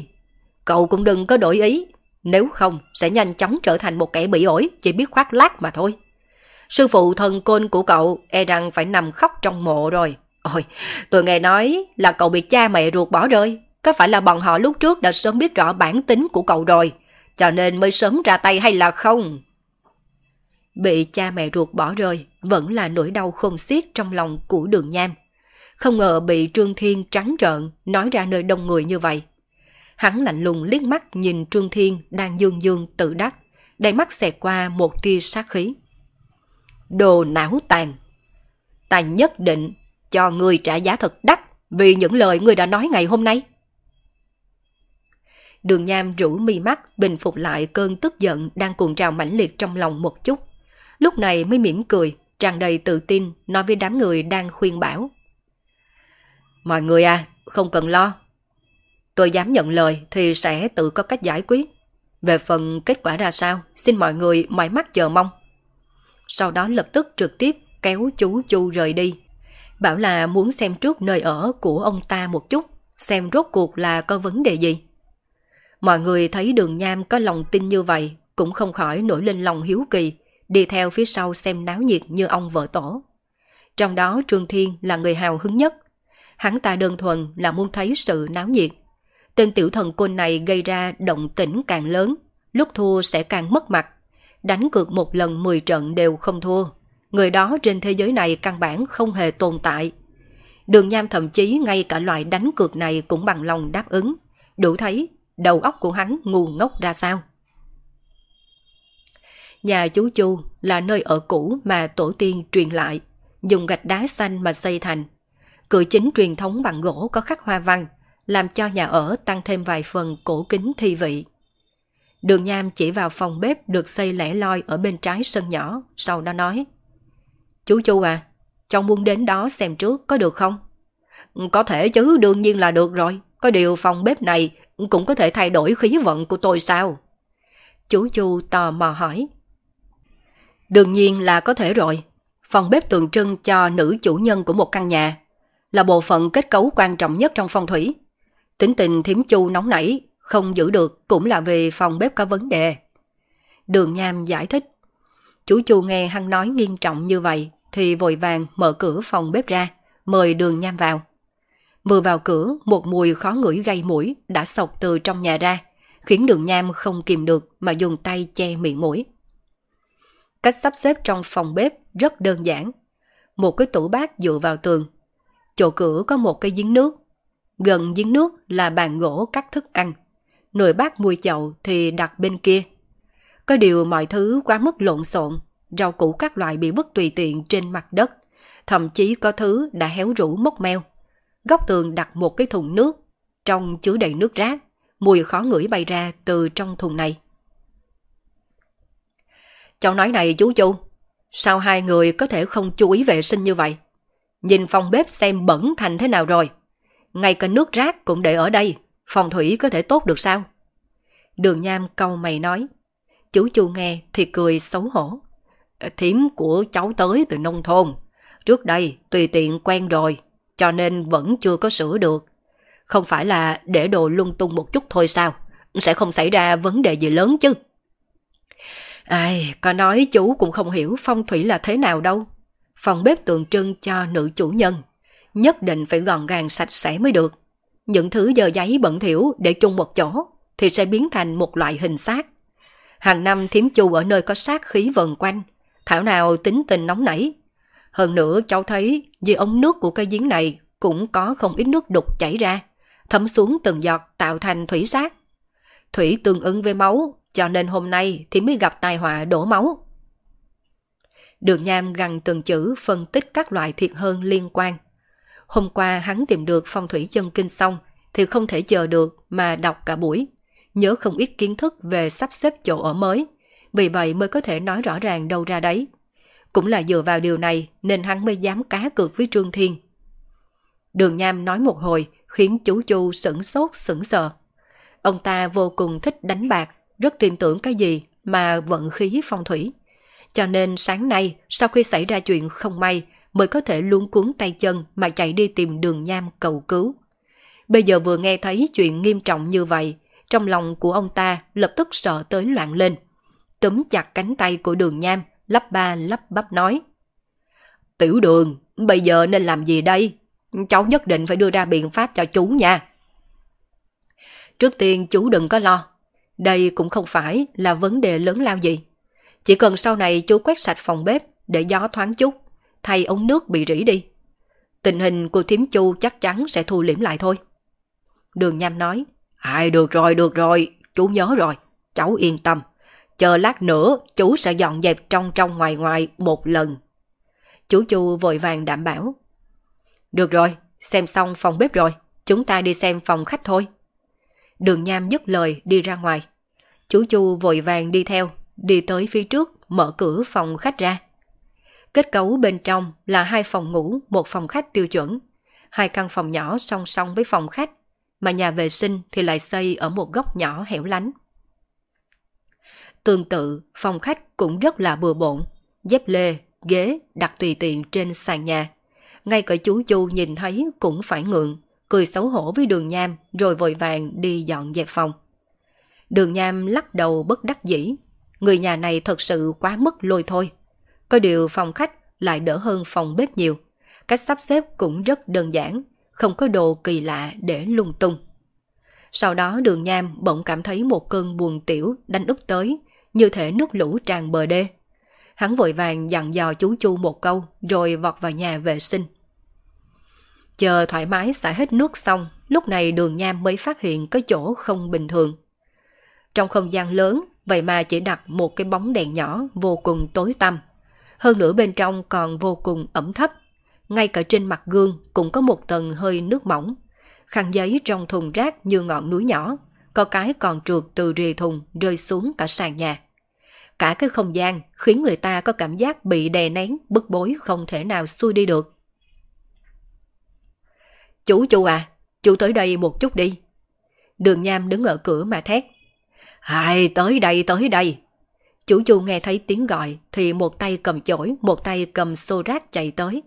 Cậu cũng đừng có đổi ý, nếu không sẽ nhanh chóng trở thành một kẻ bị ổi, chỉ biết khoác lác mà thôi. Sư phụ thần côn của cậu e rằng phải nằm khóc trong mộ rồi. Ôi, tôi nghe nói là cậu bị cha mẹ ruột bỏ rơi. Có phải là bọn họ lúc trước đã sớm biết rõ bản tính của cậu rồi, cho nên mới sớm ra tay hay là không? Bị cha mẹ ruột bỏ rơi vẫn là nỗi đau khôn xiết trong lòng của đường nham. Không ngờ bị Trương Thiên trắng trợn nói ra nơi đông người như vậy. Hắn lạnh lùng liếc mắt nhìn Trương Thiên đang dương dương tự đắc, đầy mắt xẹt qua một tia sát khí. Đồ não tàn! tàn nhất định cho người trả giá thật đắt vì những lời người đã nói ngày hôm nay. Đường Nham rủ mi mắt bình phục lại cơn tức giận đang cuồng trào mãnh liệt trong lòng một chút. Lúc này mới mỉm cười, tràn đầy tự tin nói với đám người đang khuyên bảo. Mọi người à, không cần lo. Tôi dám nhận lời thì sẽ tự có cách giải quyết. Về phần kết quả ra sao, xin mọi người mỏi mắt chờ mong. Sau đó lập tức trực tiếp kéo chú Chu rời đi. Bảo là muốn xem trước nơi ở của ông ta một chút, xem rốt cuộc là có vấn đề gì. Mọi người thấy đường nham có lòng tin như vậy, cũng không khỏi nổi lên lòng hiếu kỳ, đi theo phía sau xem náo nhiệt như ông vợ tổ. Trong đó Trương Thiên là người hào hứng nhất. Hắn ta đơn thuần là muốn thấy sự náo nhiệt. Tên tiểu thần côn này gây ra động tĩnh càng lớn, lúc thua sẽ càng mất mặt. Đánh cược một lần 10 trận đều không thua. Người đó trên thế giới này căn bản không hề tồn tại. Đường Nham thậm chí ngay cả loại đánh cược này cũng bằng lòng đáp ứng. Đủ thấy đầu óc của hắn ngu ngốc ra sao. Nhà chú Chu là nơi ở cũ mà tổ tiên truyền lại, dùng gạch đá xanh mà xây thành. Cửa chính truyền thống bằng gỗ có khắc hoa văn, làm cho nhà ở tăng thêm vài phần cổ kính thi vị. Đường Nham chỉ vào phòng bếp được xây lẻ loi ở bên trái sân nhỏ, sau đó nói Chú Chu à, cháu muốn đến đó xem trước có được không? Có thể chứ, đương nhiên là được rồi. Có điều phòng bếp này cũng có thể thay đổi khí vận của tôi sao? Chú Chu tò mò hỏi. Đương nhiên là có thể rồi. Phòng bếp tượng trưng cho nữ chủ nhân của một căn nhà, là bộ phận kết cấu quan trọng nhất trong phong thủy. Tính tình thiếm chu nóng nảy, không giữ được cũng là vì phòng bếp có vấn đề. Đường Nham giải thích. Chú Chu nghe hắn nói nghiêm trọng như vậy thì vội vàng mở cửa phòng bếp ra, mời đường Nham vào. Vừa vào cửa, một mùi khó ngửi gây mũi đã sộc từ trong nhà ra, khiến đường Nham không kìm được mà dùng tay che miệng mũi. Cách sắp xếp trong phòng bếp rất đơn giản. Một cái tủ bát dựa vào tường. Chỗ cửa có một cái giếng nước. Gần giếng nước là bàn gỗ cắt thức ăn. Nồi bát mùi chậu thì đặt bên kia. Có điều mọi thứ quá mức lộn xộn, rau củ các loại bị vứt tùy tiện trên mặt đất. Thậm chí có thứ đã héo rũ mốc meo. Góc tường đặt một cái thùng nước, trong chứa đầy nước rác, mùi khó ngửi bay ra từ trong thùng này. Cháu nói này chú chú, sao hai người có thể không chú ý vệ sinh như vậy? Nhìn phòng bếp xem bẩn thành thế nào rồi. Ngay cả nước rác cũng để ở đây, phòng thủy có thể tốt được sao? Đường Nham câu mày nói. Chú chu nghe thì cười xấu hổ. Ờ, Thiếm của cháu tới từ nông thôn. Trước đây tùy tiện quen rồi, cho nên vẫn chưa có sửa được. Không phải là để đồ lung tung một chút thôi sao? Sẽ không xảy ra vấn đề gì lớn chứ. Ai, có nói chú cũng không hiểu phong thủy là thế nào đâu. Phòng bếp tượng trưng cho nữ chủ nhân. Nhất định phải gọn gàng sạch sẽ mới được. Những thứ dơ giấy bẩn thiểu để chung một chỗ thì sẽ biến thành một loại hình xác. Hàng năm thiếm chu ở nơi có sát khí vần quanh, thảo nào tính tình nóng nảy. Hơn nữa cháu thấy dưới ống nước của cây giếng này cũng có không ít nước đục chảy ra, thấm xuống từng giọt tạo thành thủy sát. Thủy tương ứng với máu cho nên hôm nay thì mới gặp tai họa đổ máu. Đường Nham gằn từng chữ phân tích các loại thiệt hơn liên quan. Hôm qua hắn tìm được phong thủy chân kinh xong thì không thể chờ được mà đọc cả buổi. Nhớ không ít kiến thức về sắp xếp chỗ ở mới. Vì vậy mới có thể nói rõ ràng đâu ra đấy. Cũng là dựa vào điều này nên hắn mới dám cá cược với Trương Thiên. Đường Nham nói một hồi khiến chú Chu sửng sốt sửng sờ. Ông ta vô cùng thích đánh bạc rất tin tưởng cái gì mà vận khí phong thủy. Cho nên sáng nay, sau khi xảy ra chuyện không may, mới có thể luống cuốn tay chân mà chạy đi tìm đường nham cầu cứu. Bây giờ vừa nghe thấy chuyện nghiêm trọng như vậy, trong lòng của ông ta lập tức sợ tới loạn lên. Túm chặt cánh tay của đường nham, lắp ba lắp bắp nói. Tiểu đường, bây giờ nên làm gì đây? Cháu nhất định phải đưa ra biện pháp cho chú nha. Trước tiên chú đừng có lo, đây cũng không phải là vấn đề lớn lao gì. Chỉ cần sau này chú quét sạch phòng bếp để gió thoáng chút, thay ống nước bị rỉ đi. Tình hình của thím chu chắc chắn sẽ thu liễm lại thôi. Đường Nham nói, Ai được rồi, được rồi, chú nhớ rồi, cháu yên tâm. Chờ lát nữa chú sẽ dọn dẹp trong trong ngoài ngoài một lần. Chú Chu vội vàng đảm bảo. Được rồi, xem xong phòng bếp rồi, chúng ta đi xem phòng khách thôi. Đường Nham dứt lời đi ra ngoài. Chú Chu vội vàng đi theo, đi tới phía trước, mở cửa phòng khách ra. Kết cấu bên trong là hai phòng ngủ, một phòng khách tiêu chuẩn. Hai căn phòng nhỏ song song với phòng khách, mà nhà vệ sinh thì lại xây ở một góc nhỏ hẻo lánh. Tương tự, phòng khách cũng rất là bừa bộn, dép lê, ghế đặt tùy tiện trên sàn nhà. Ngay cả chú Chu nhìn thấy cũng phải ngượng, cười xấu hổ với đường nham rồi vội vàng đi dọn dẹp phòng. Đường nham lắc đầu bất đắc dĩ. Người nhà này thật sự quá mức lôi thôi. Có điều phòng khách lại đỡ hơn phòng bếp nhiều. Cách sắp xếp cũng rất đơn giản, không có đồ kỳ lạ để lung tung. Sau đó đường nham bỗng cảm thấy một cơn buồn tiểu đánh úp tới, như thể nước lũ tràn bờ đê. Hắn vội vàng dặn dò chú Chu một câu rồi vọt vào nhà vệ sinh. Chờ thoải mái xả hết nước xong, lúc này đường nham mới phát hiện có chỗ không bình thường. Trong không gian lớn, vậy mà chỉ đặt một cái bóng đèn nhỏ vô cùng tối tăm. Hơn nữa bên trong còn vô cùng ẩm thấp. Ngay cả trên mặt gương cũng có một tầng hơi nước mỏng. Khăn giấy trong thùng rác như ngọn núi nhỏ, có cái còn trượt từ rìa thùng rơi xuống cả sàn nhà. Cả cái không gian khiến người ta có cảm giác bị đè nén, bức bối không thể nào xuôi đi được. Chú chú à, chú tới đây một chút đi. Đường Nham đứng ở cửa mà thét. Hai, tới đây, tới đây. Chú chú nghe thấy tiếng gọi thì một tay cầm chổi, một tay cầm xô rác chạy tới.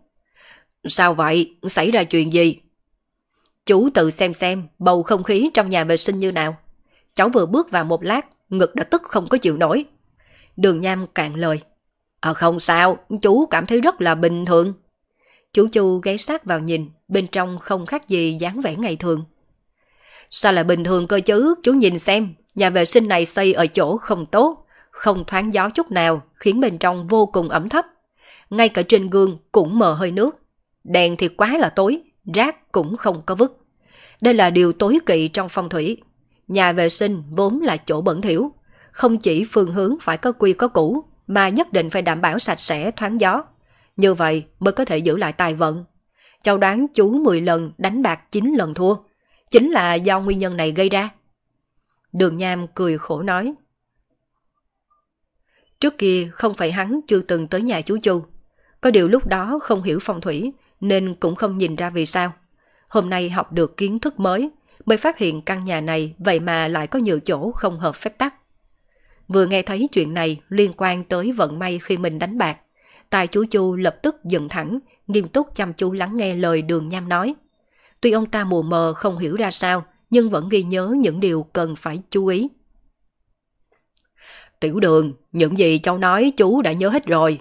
Sao vậy? Xảy ra chuyện gì? Chú tự xem xem bầu không khí trong nhà vệ sinh như nào. cháu vừa bước vào một lát, ngực đã tức không có chịu nổi. Đường Nham cạn lời. À không sao, chú cảm thấy rất là bình thường. Chú Chu ghé sát vào nhìn, bên trong không khác gì dáng vẻ ngày thường. Sao lại bình thường cơ chứ, chú nhìn xem, nhà vệ sinh này xây ở chỗ không tốt, không thoáng gió chút nào, khiến bên trong vô cùng ẩm thấp. Ngay cả trên gương cũng mờ hơi nước. Đèn thì quá là tối, rác cũng không có vứt. Đây là điều tối kỵ trong phong thủy. Nhà vệ sinh vốn là chỗ bẩn thỉu, không chỉ phương hướng phải có quy có cũ, mà nhất định phải đảm bảo sạch sẽ thoáng gió. Như vậy mới có thể giữ lại tài vận. Cháu đoán chú 10 lần đánh bạc 9 lần thua. Chính là do nguyên nhân này gây ra. Đường Nham cười khổ nói. Trước kia không phải hắn chưa từng tới nhà chú Chu. Có điều lúc đó không hiểu phong thủy nên cũng không nhìn ra vì sao. Hôm nay học được kiến thức mới mới phát hiện căn nhà này vậy mà lại có nhiều chỗ không hợp phép tắc. Vừa nghe thấy chuyện này liên quan tới vận may khi mình đánh bạc, tài chú Chu lập tức dừng thẳng, nghiêm túc chăm chú lắng nghe lời đường nham nói. Tuy ông ta mù mờ không hiểu ra sao, nhưng vẫn ghi nhớ những điều cần phải chú ý. Tiểu đường, những gì cháu nói chú đã nhớ hết rồi.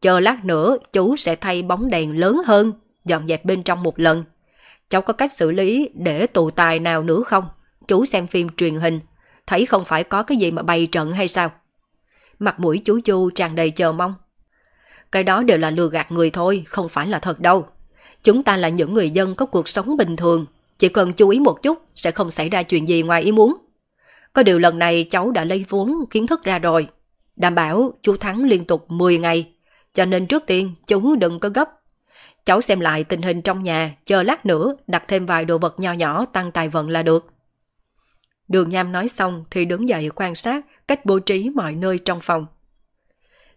Chờ lát nữa chú sẽ thay bóng đèn lớn hơn, dọn dẹp bên trong một lần. Cháu có cách xử lý để tù tài nào nữa không? Chú xem phim truyền hình, thấy không phải có cái gì mà bày trận hay sao? Mặt mũi chú Chu tràn đầy chờ mong. Cái đó đều là lừa gạt người thôi, không phải là thật đâu. Chúng ta là những người dân có cuộc sống bình thường, chỉ cần chú ý một chút sẽ không xảy ra chuyện gì ngoài ý muốn. Có điều lần này cháu đã lấy vốn kiến thức ra rồi. Đảm bảo chú thắng liên tục 10 ngày, cho nên trước tiên chú đừng có gấp. Cháu xem lại tình hình trong nhà, chờ lát nữa đặt thêm vài đồ vật nho nhỏ tăng tài vận là được. Đường Nham nói xong thì đứng dậy quan sát cách bố trí mọi nơi trong phòng.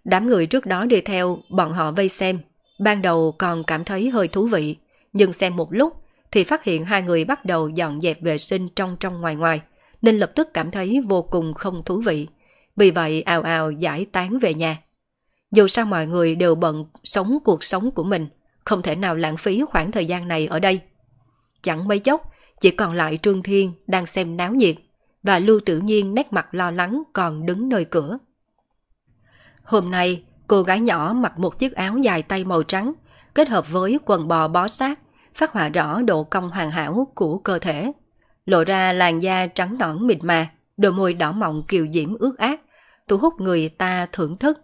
Đám người trước đó đi theo, bọn họ vây xem. Ban đầu còn cảm thấy hơi thú vị, nhưng xem một lúc thì phát hiện hai người bắt đầu dọn dẹp vệ sinh trong trong ngoài ngoài, nên lập tức cảm thấy vô cùng không thú vị. Vì vậy ào ào giải tán về nhà. Dù sao mọi người đều bận sống cuộc sống của mình, không thể nào lãng phí khoảng thời gian này ở đây. Chẳng mấy chốc, chỉ còn lại Trương Thiên đang xem náo nhiệt, và Lưu Tử Nhiên nét mặt lo lắng còn đứng nơi cửa. Hôm nay, cô gái nhỏ mặc một chiếc áo dài tay màu trắng, kết hợp với quần bò bó sát, phát họa rõ độ cong hoàn hảo của cơ thể. Lộ ra làn da trắng nõn mịn mà, đôi môi đỏ mọng kiều diễm ướt át, thu hút người ta thưởng thức.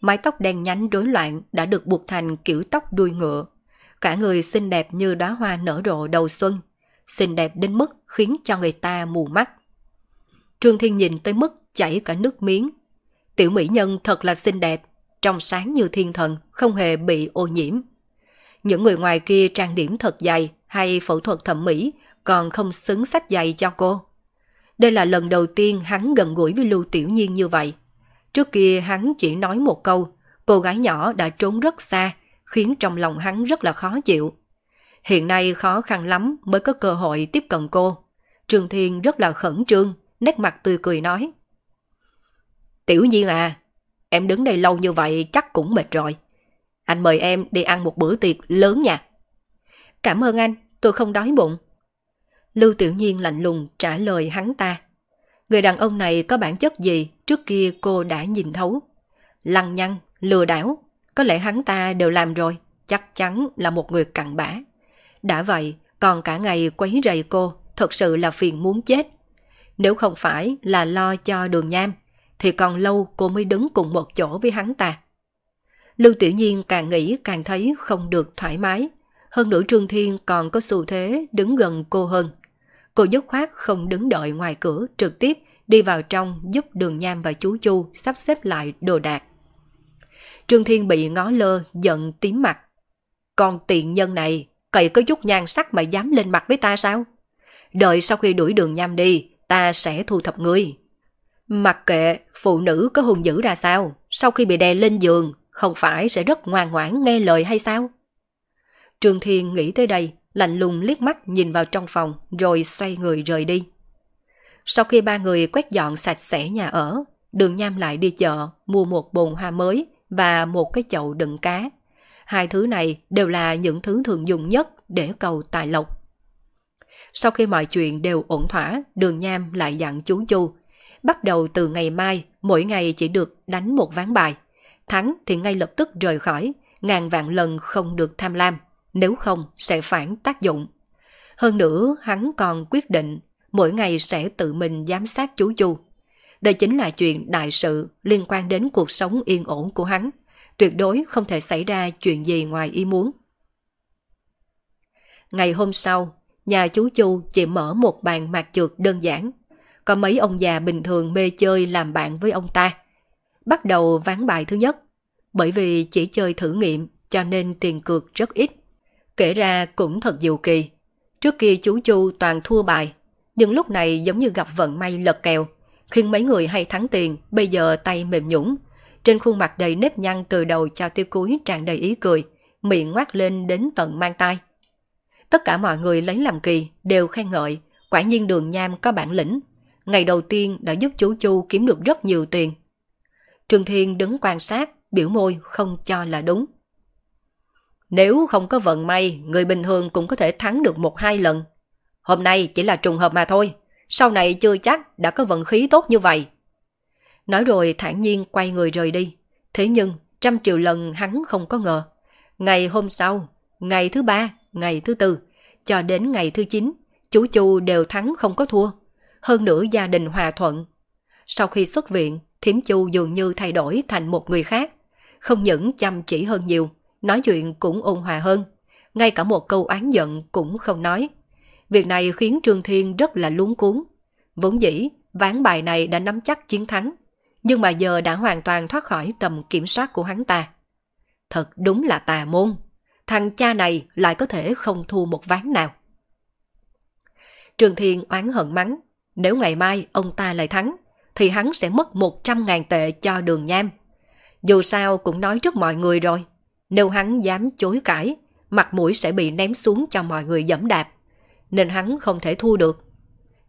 Mái tóc đen nhánh rối loạn đã được buộc thành kiểu tóc đuôi ngựa. Cả người xinh đẹp như đóa hoa nở rộ đầu xuân, xinh đẹp đến mức khiến cho người ta mù mắt. Trương Thiên nhìn tới mức chảy cả nước miếng. Tiểu mỹ nhân thật là xinh đẹp, trong sáng như thiên thần, không hề bị ô nhiễm. Những người ngoài kia trang điểm thật dày hay phẫu thuật thẩm mỹ còn không xứng sách dày cho cô. Đây là lần đầu tiên hắn gần gũi với Lưu Tiểu Nhiên như vậy. Trước kia hắn chỉ nói một câu, cô gái nhỏ đã trốn rất xa, khiến trong lòng hắn rất là khó chịu. Hiện nay khó khăn lắm mới có cơ hội tiếp cận cô. trường Thiên rất là khẩn trương, nét mặt tươi cười nói. Tiểu Nhiên à, em đứng đây lâu như vậy chắc cũng mệt rồi. Anh mời em đi ăn một bữa tiệc lớn nha. Cảm ơn anh, tôi không đói bụng. Lưu Tiểu Nhiên lạnh lùng trả lời hắn ta. Người đàn ông này có bản chất gì trước kia cô đã nhìn thấu. Lăng nhăng, lừa đảo, có lẽ hắn ta đều làm rồi, chắc chắn là một người cặn bã. Đã vậy, còn cả ngày quấy rầy cô, thật sự là phiền muốn chết. Nếu không phải là lo cho đường nham, thì còn lâu cô mới đứng cùng một chỗ với hắn ta. Lưu Tiểu Nhiên càng nghĩ càng thấy không được thoải mái. Hơn nữa Trương Thiên còn có xu thế đứng gần cô hơn. Cô dứt khoát không đứng đợi ngoài cửa trực tiếp đi vào trong giúp đường nham và chú Chu sắp xếp lại đồ đạc. Trương Thiên bị ngó lơ, giận tím mặt. Con tiện nhân này, cậy có chút nhan sắc mà dám lên mặt với ta sao? Đợi sau khi đuổi đường nham đi, ta sẽ thu thập ngươi. Mặc kệ phụ nữ có hùng dữ ra sao, sau khi bị đè lên giường, không phải sẽ rất ngoan ngoãn nghe lời hay sao? Trương Thiên nghĩ tới đây, lạnh lùng liếc mắt nhìn vào trong phòng rồi xoay người rời đi. Sau khi ba người quét dọn sạch sẽ nhà ở, đường nham lại đi chợ mua một bồn hoa mới và một cái chậu đựng cá. Hai thứ này đều là những thứ thường dùng nhất để cầu tài lộc. Sau khi mọi chuyện đều ổn thỏa, đường nham lại dặn chú Chu. Bắt đầu từ ngày mai, mỗi ngày chỉ được đánh một ván bài. Thắng thì ngay lập tức rời khỏi, ngàn vạn lần không được tham lam, nếu không sẽ phản tác dụng. Hơn nữa, hắn còn quyết định mỗi ngày sẽ tự mình giám sát chú Chu. Đây chính là chuyện đại sự liên quan đến cuộc sống yên ổn của hắn. Tuyệt đối không thể xảy ra chuyện gì ngoài ý muốn. Ngày hôm sau, nhà chú Chu chỉ mở một bàn mạc trượt đơn giản. Có mấy ông già bình thường mê chơi làm bạn với ông ta. Bắt đầu ván bài thứ nhất. Bởi vì chỉ chơi thử nghiệm cho nên tiền cược rất ít. Kể ra cũng thật diệu kỳ. Trước kia chú Chu toàn thua bài, nhưng lúc này giống như gặp vận may lật kèo, khiến mấy người hay thắng tiền, bây giờ tay mềm nhũng. Trên khuôn mặt đầy nếp nhăn từ đầu cho tiêu cuối tràn đầy ý cười, miệng ngoác lên đến tận mang tai. Tất cả mọi người lấy làm kỳ, đều khen ngợi, quả nhiên đường nham có bản lĩnh. Ngày đầu tiên đã giúp chú Chu kiếm được rất nhiều tiền. trường Thiên đứng quan sát, biểu môi không cho là đúng. Nếu không có vận may, người bình thường cũng có thể thắng được một hai lần. Hôm nay chỉ là trùng hợp mà thôi, sau này chưa chắc đã có vận khí tốt như vậy. Nói rồi thản nhiên quay người rời đi. Thế nhưng, trăm triệu lần hắn không có ngờ. Ngày hôm sau, ngày thứ ba, ngày thứ tư, cho đến ngày thứ chín, chú Chu đều thắng không có thua. Hơn nữa gia đình hòa thuận. Sau khi xuất viện, Thiếm Chu dường như thay đổi thành một người khác. Không những chăm chỉ hơn nhiều, nói chuyện cũng ôn hòa hơn. Ngay cả một câu oán giận cũng không nói. Việc này khiến Trương Thiên rất là luống cuốn. Vốn dĩ, ván bài này đã nắm chắc chiến thắng, nhưng mà giờ đã hoàn toàn thoát khỏi tầm kiểm soát của hắn ta. Thật đúng là tà môn. Thằng cha này lại có thể không thua một ván nào. Trương Thiên oán hận mắng, nếu ngày mai ông ta lại thắng, thì hắn sẽ mất 100.000 tệ cho đường nham. Dù sao cũng nói trước mọi người rồi, nếu hắn dám chối cãi, mặt mũi sẽ bị ném xuống cho mọi người dẫm đạp, nên hắn không thể thu được.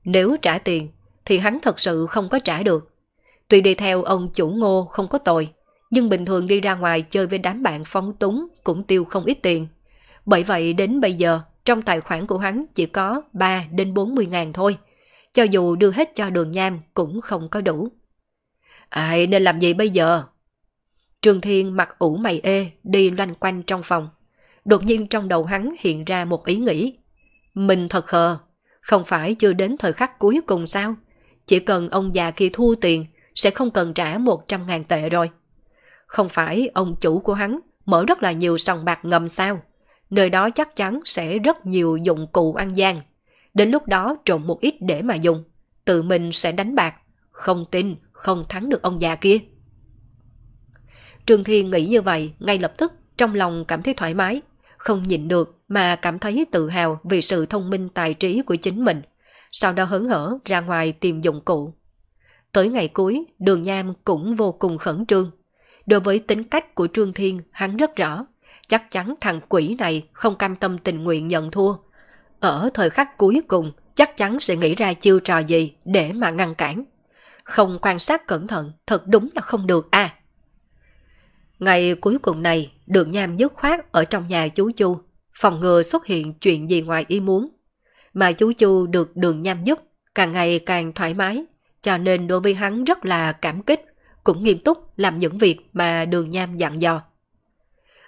Nếu trả tiền, thì hắn thật sự không có trả được. Tuy đi theo ông chủ ngô không có tội, nhưng bình thường đi ra ngoài chơi với đám bạn phóng túng cũng tiêu không ít tiền. Bởi vậy đến bây giờ, trong tài khoản của hắn chỉ có 3 đến 40 ngàn thôi. Cho dù đưa hết cho đường nham cũng không có đủ. Ai nên làm gì bây giờ? Trường Thiên mặc ủ mày ê đi loanh quanh trong phòng. Đột nhiên trong đầu hắn hiện ra một ý nghĩ. Mình thật khờ, không phải chưa đến thời khắc cuối cùng sao? Chỉ cần ông già kia thu tiền sẽ không cần trả 100 ngàn tệ rồi. Không phải ông chủ của hắn mở rất là nhiều sòng bạc ngầm sao? Nơi đó chắc chắn sẽ rất nhiều dụng cụ ăn gian. Đến lúc đó trộn một ít để mà dùng. Tự mình sẽ đánh bạc. Không tin, không thắng được ông già kia. Trương Thiên nghĩ như vậy, ngay lập tức trong lòng cảm thấy thoải mái, không nhịn được mà cảm thấy tự hào vì sự thông minh tài trí của chính mình. Sau đó hớn hở ra ngoài tìm dụng cụ. Tới ngày cuối, đường nham cũng vô cùng khẩn trương. Đối với tính cách của Trương Thiên, hắn rất rõ. Chắc chắn thằng quỷ này không cam tâm tình nguyện nhận thua. Ở thời khắc cuối cùng, chắc chắn sẽ nghĩ ra chiêu trò gì để mà ngăn cản. Không quan sát cẩn thận, thật đúng là không được à. Ngày cuối cùng này, đường nham dứt khoát ở trong nhà chú Chu, phòng ngừa xuất hiện chuyện gì ngoài ý muốn. Mà chú Chu được đường nham giúp, càng ngày càng thoải mái, cho nên đối với hắn rất là cảm kích, cũng nghiêm túc làm những việc mà đường nham dặn dò.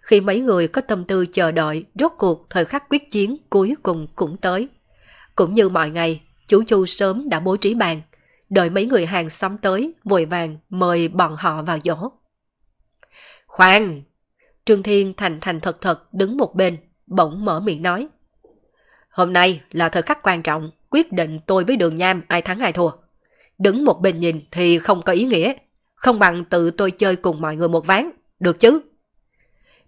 Khi mấy người có tâm tư chờ đợi, rốt cuộc thời khắc quyết chiến cuối cùng cũng tới. Cũng như mọi ngày, chú Chu sớm đã bố trí bàn, đợi mấy người hàng xóm tới, vội vàng mời bọn họ vào dỗ. Khoan! Trương Thiên thành thành thật thật đứng một bên, bỗng mở miệng nói. Hôm nay là thời khắc quan trọng, quyết định tôi với đường nham ai thắng ai thua. Đứng một bên nhìn thì không có ý nghĩa, không bằng tự tôi chơi cùng mọi người một ván, được chứ?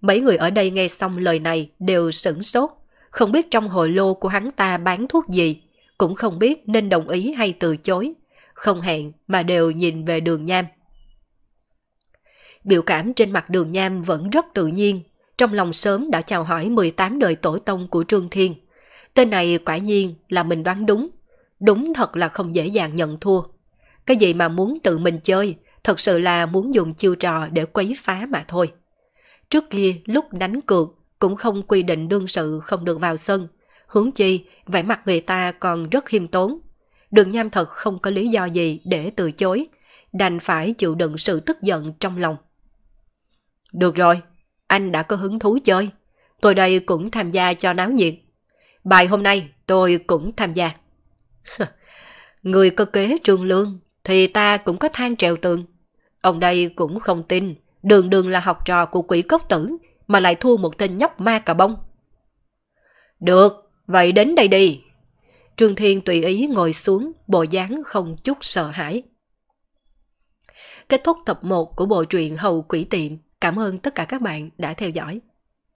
Mấy người ở đây nghe xong lời này đều sửng sốt, không biết trong hồ lô của hắn ta bán thuốc gì, cũng không biết nên đồng ý hay từ chối. Không hẹn mà đều nhìn về đường nham. Biểu cảm trên mặt đường nham vẫn rất tự nhiên, trong lòng sớm đã chào hỏi 18 đời tổ tông của Trương Thiên. Tên này quả nhiên là mình đoán đúng, đúng thật là không dễ dàng nhận thua. Cái gì mà muốn tự mình chơi, thật sự là muốn dùng chiêu trò để quấy phá mà thôi. Trước kia lúc đánh cược cũng không quy định đương sự không được vào sân, Hướng chi, vẻ mặt người ta còn rất khiêm tốn. Đường nham thật không có lý do gì để từ chối, đành phải chịu đựng sự tức giận trong lòng. Được rồi, anh đã có hứng thú chơi. Tôi đây cũng tham gia cho náo nhiệt. Bài hôm nay tôi cũng tham gia. (laughs) Người có kế trương lương thì ta cũng có than trèo tường. Ông đây cũng không tin, đường đường là học trò của quỷ cốc tử mà lại thua một tên nhóc ma cà bông. Được, vậy đến đây đi. Trương Thiên tùy ý ngồi xuống, bộ dáng không chút sợ hãi. Kết thúc tập 1 của bộ truyện Hầu Quỷ Tiệm. Cảm ơn tất cả các bạn đã theo dõi.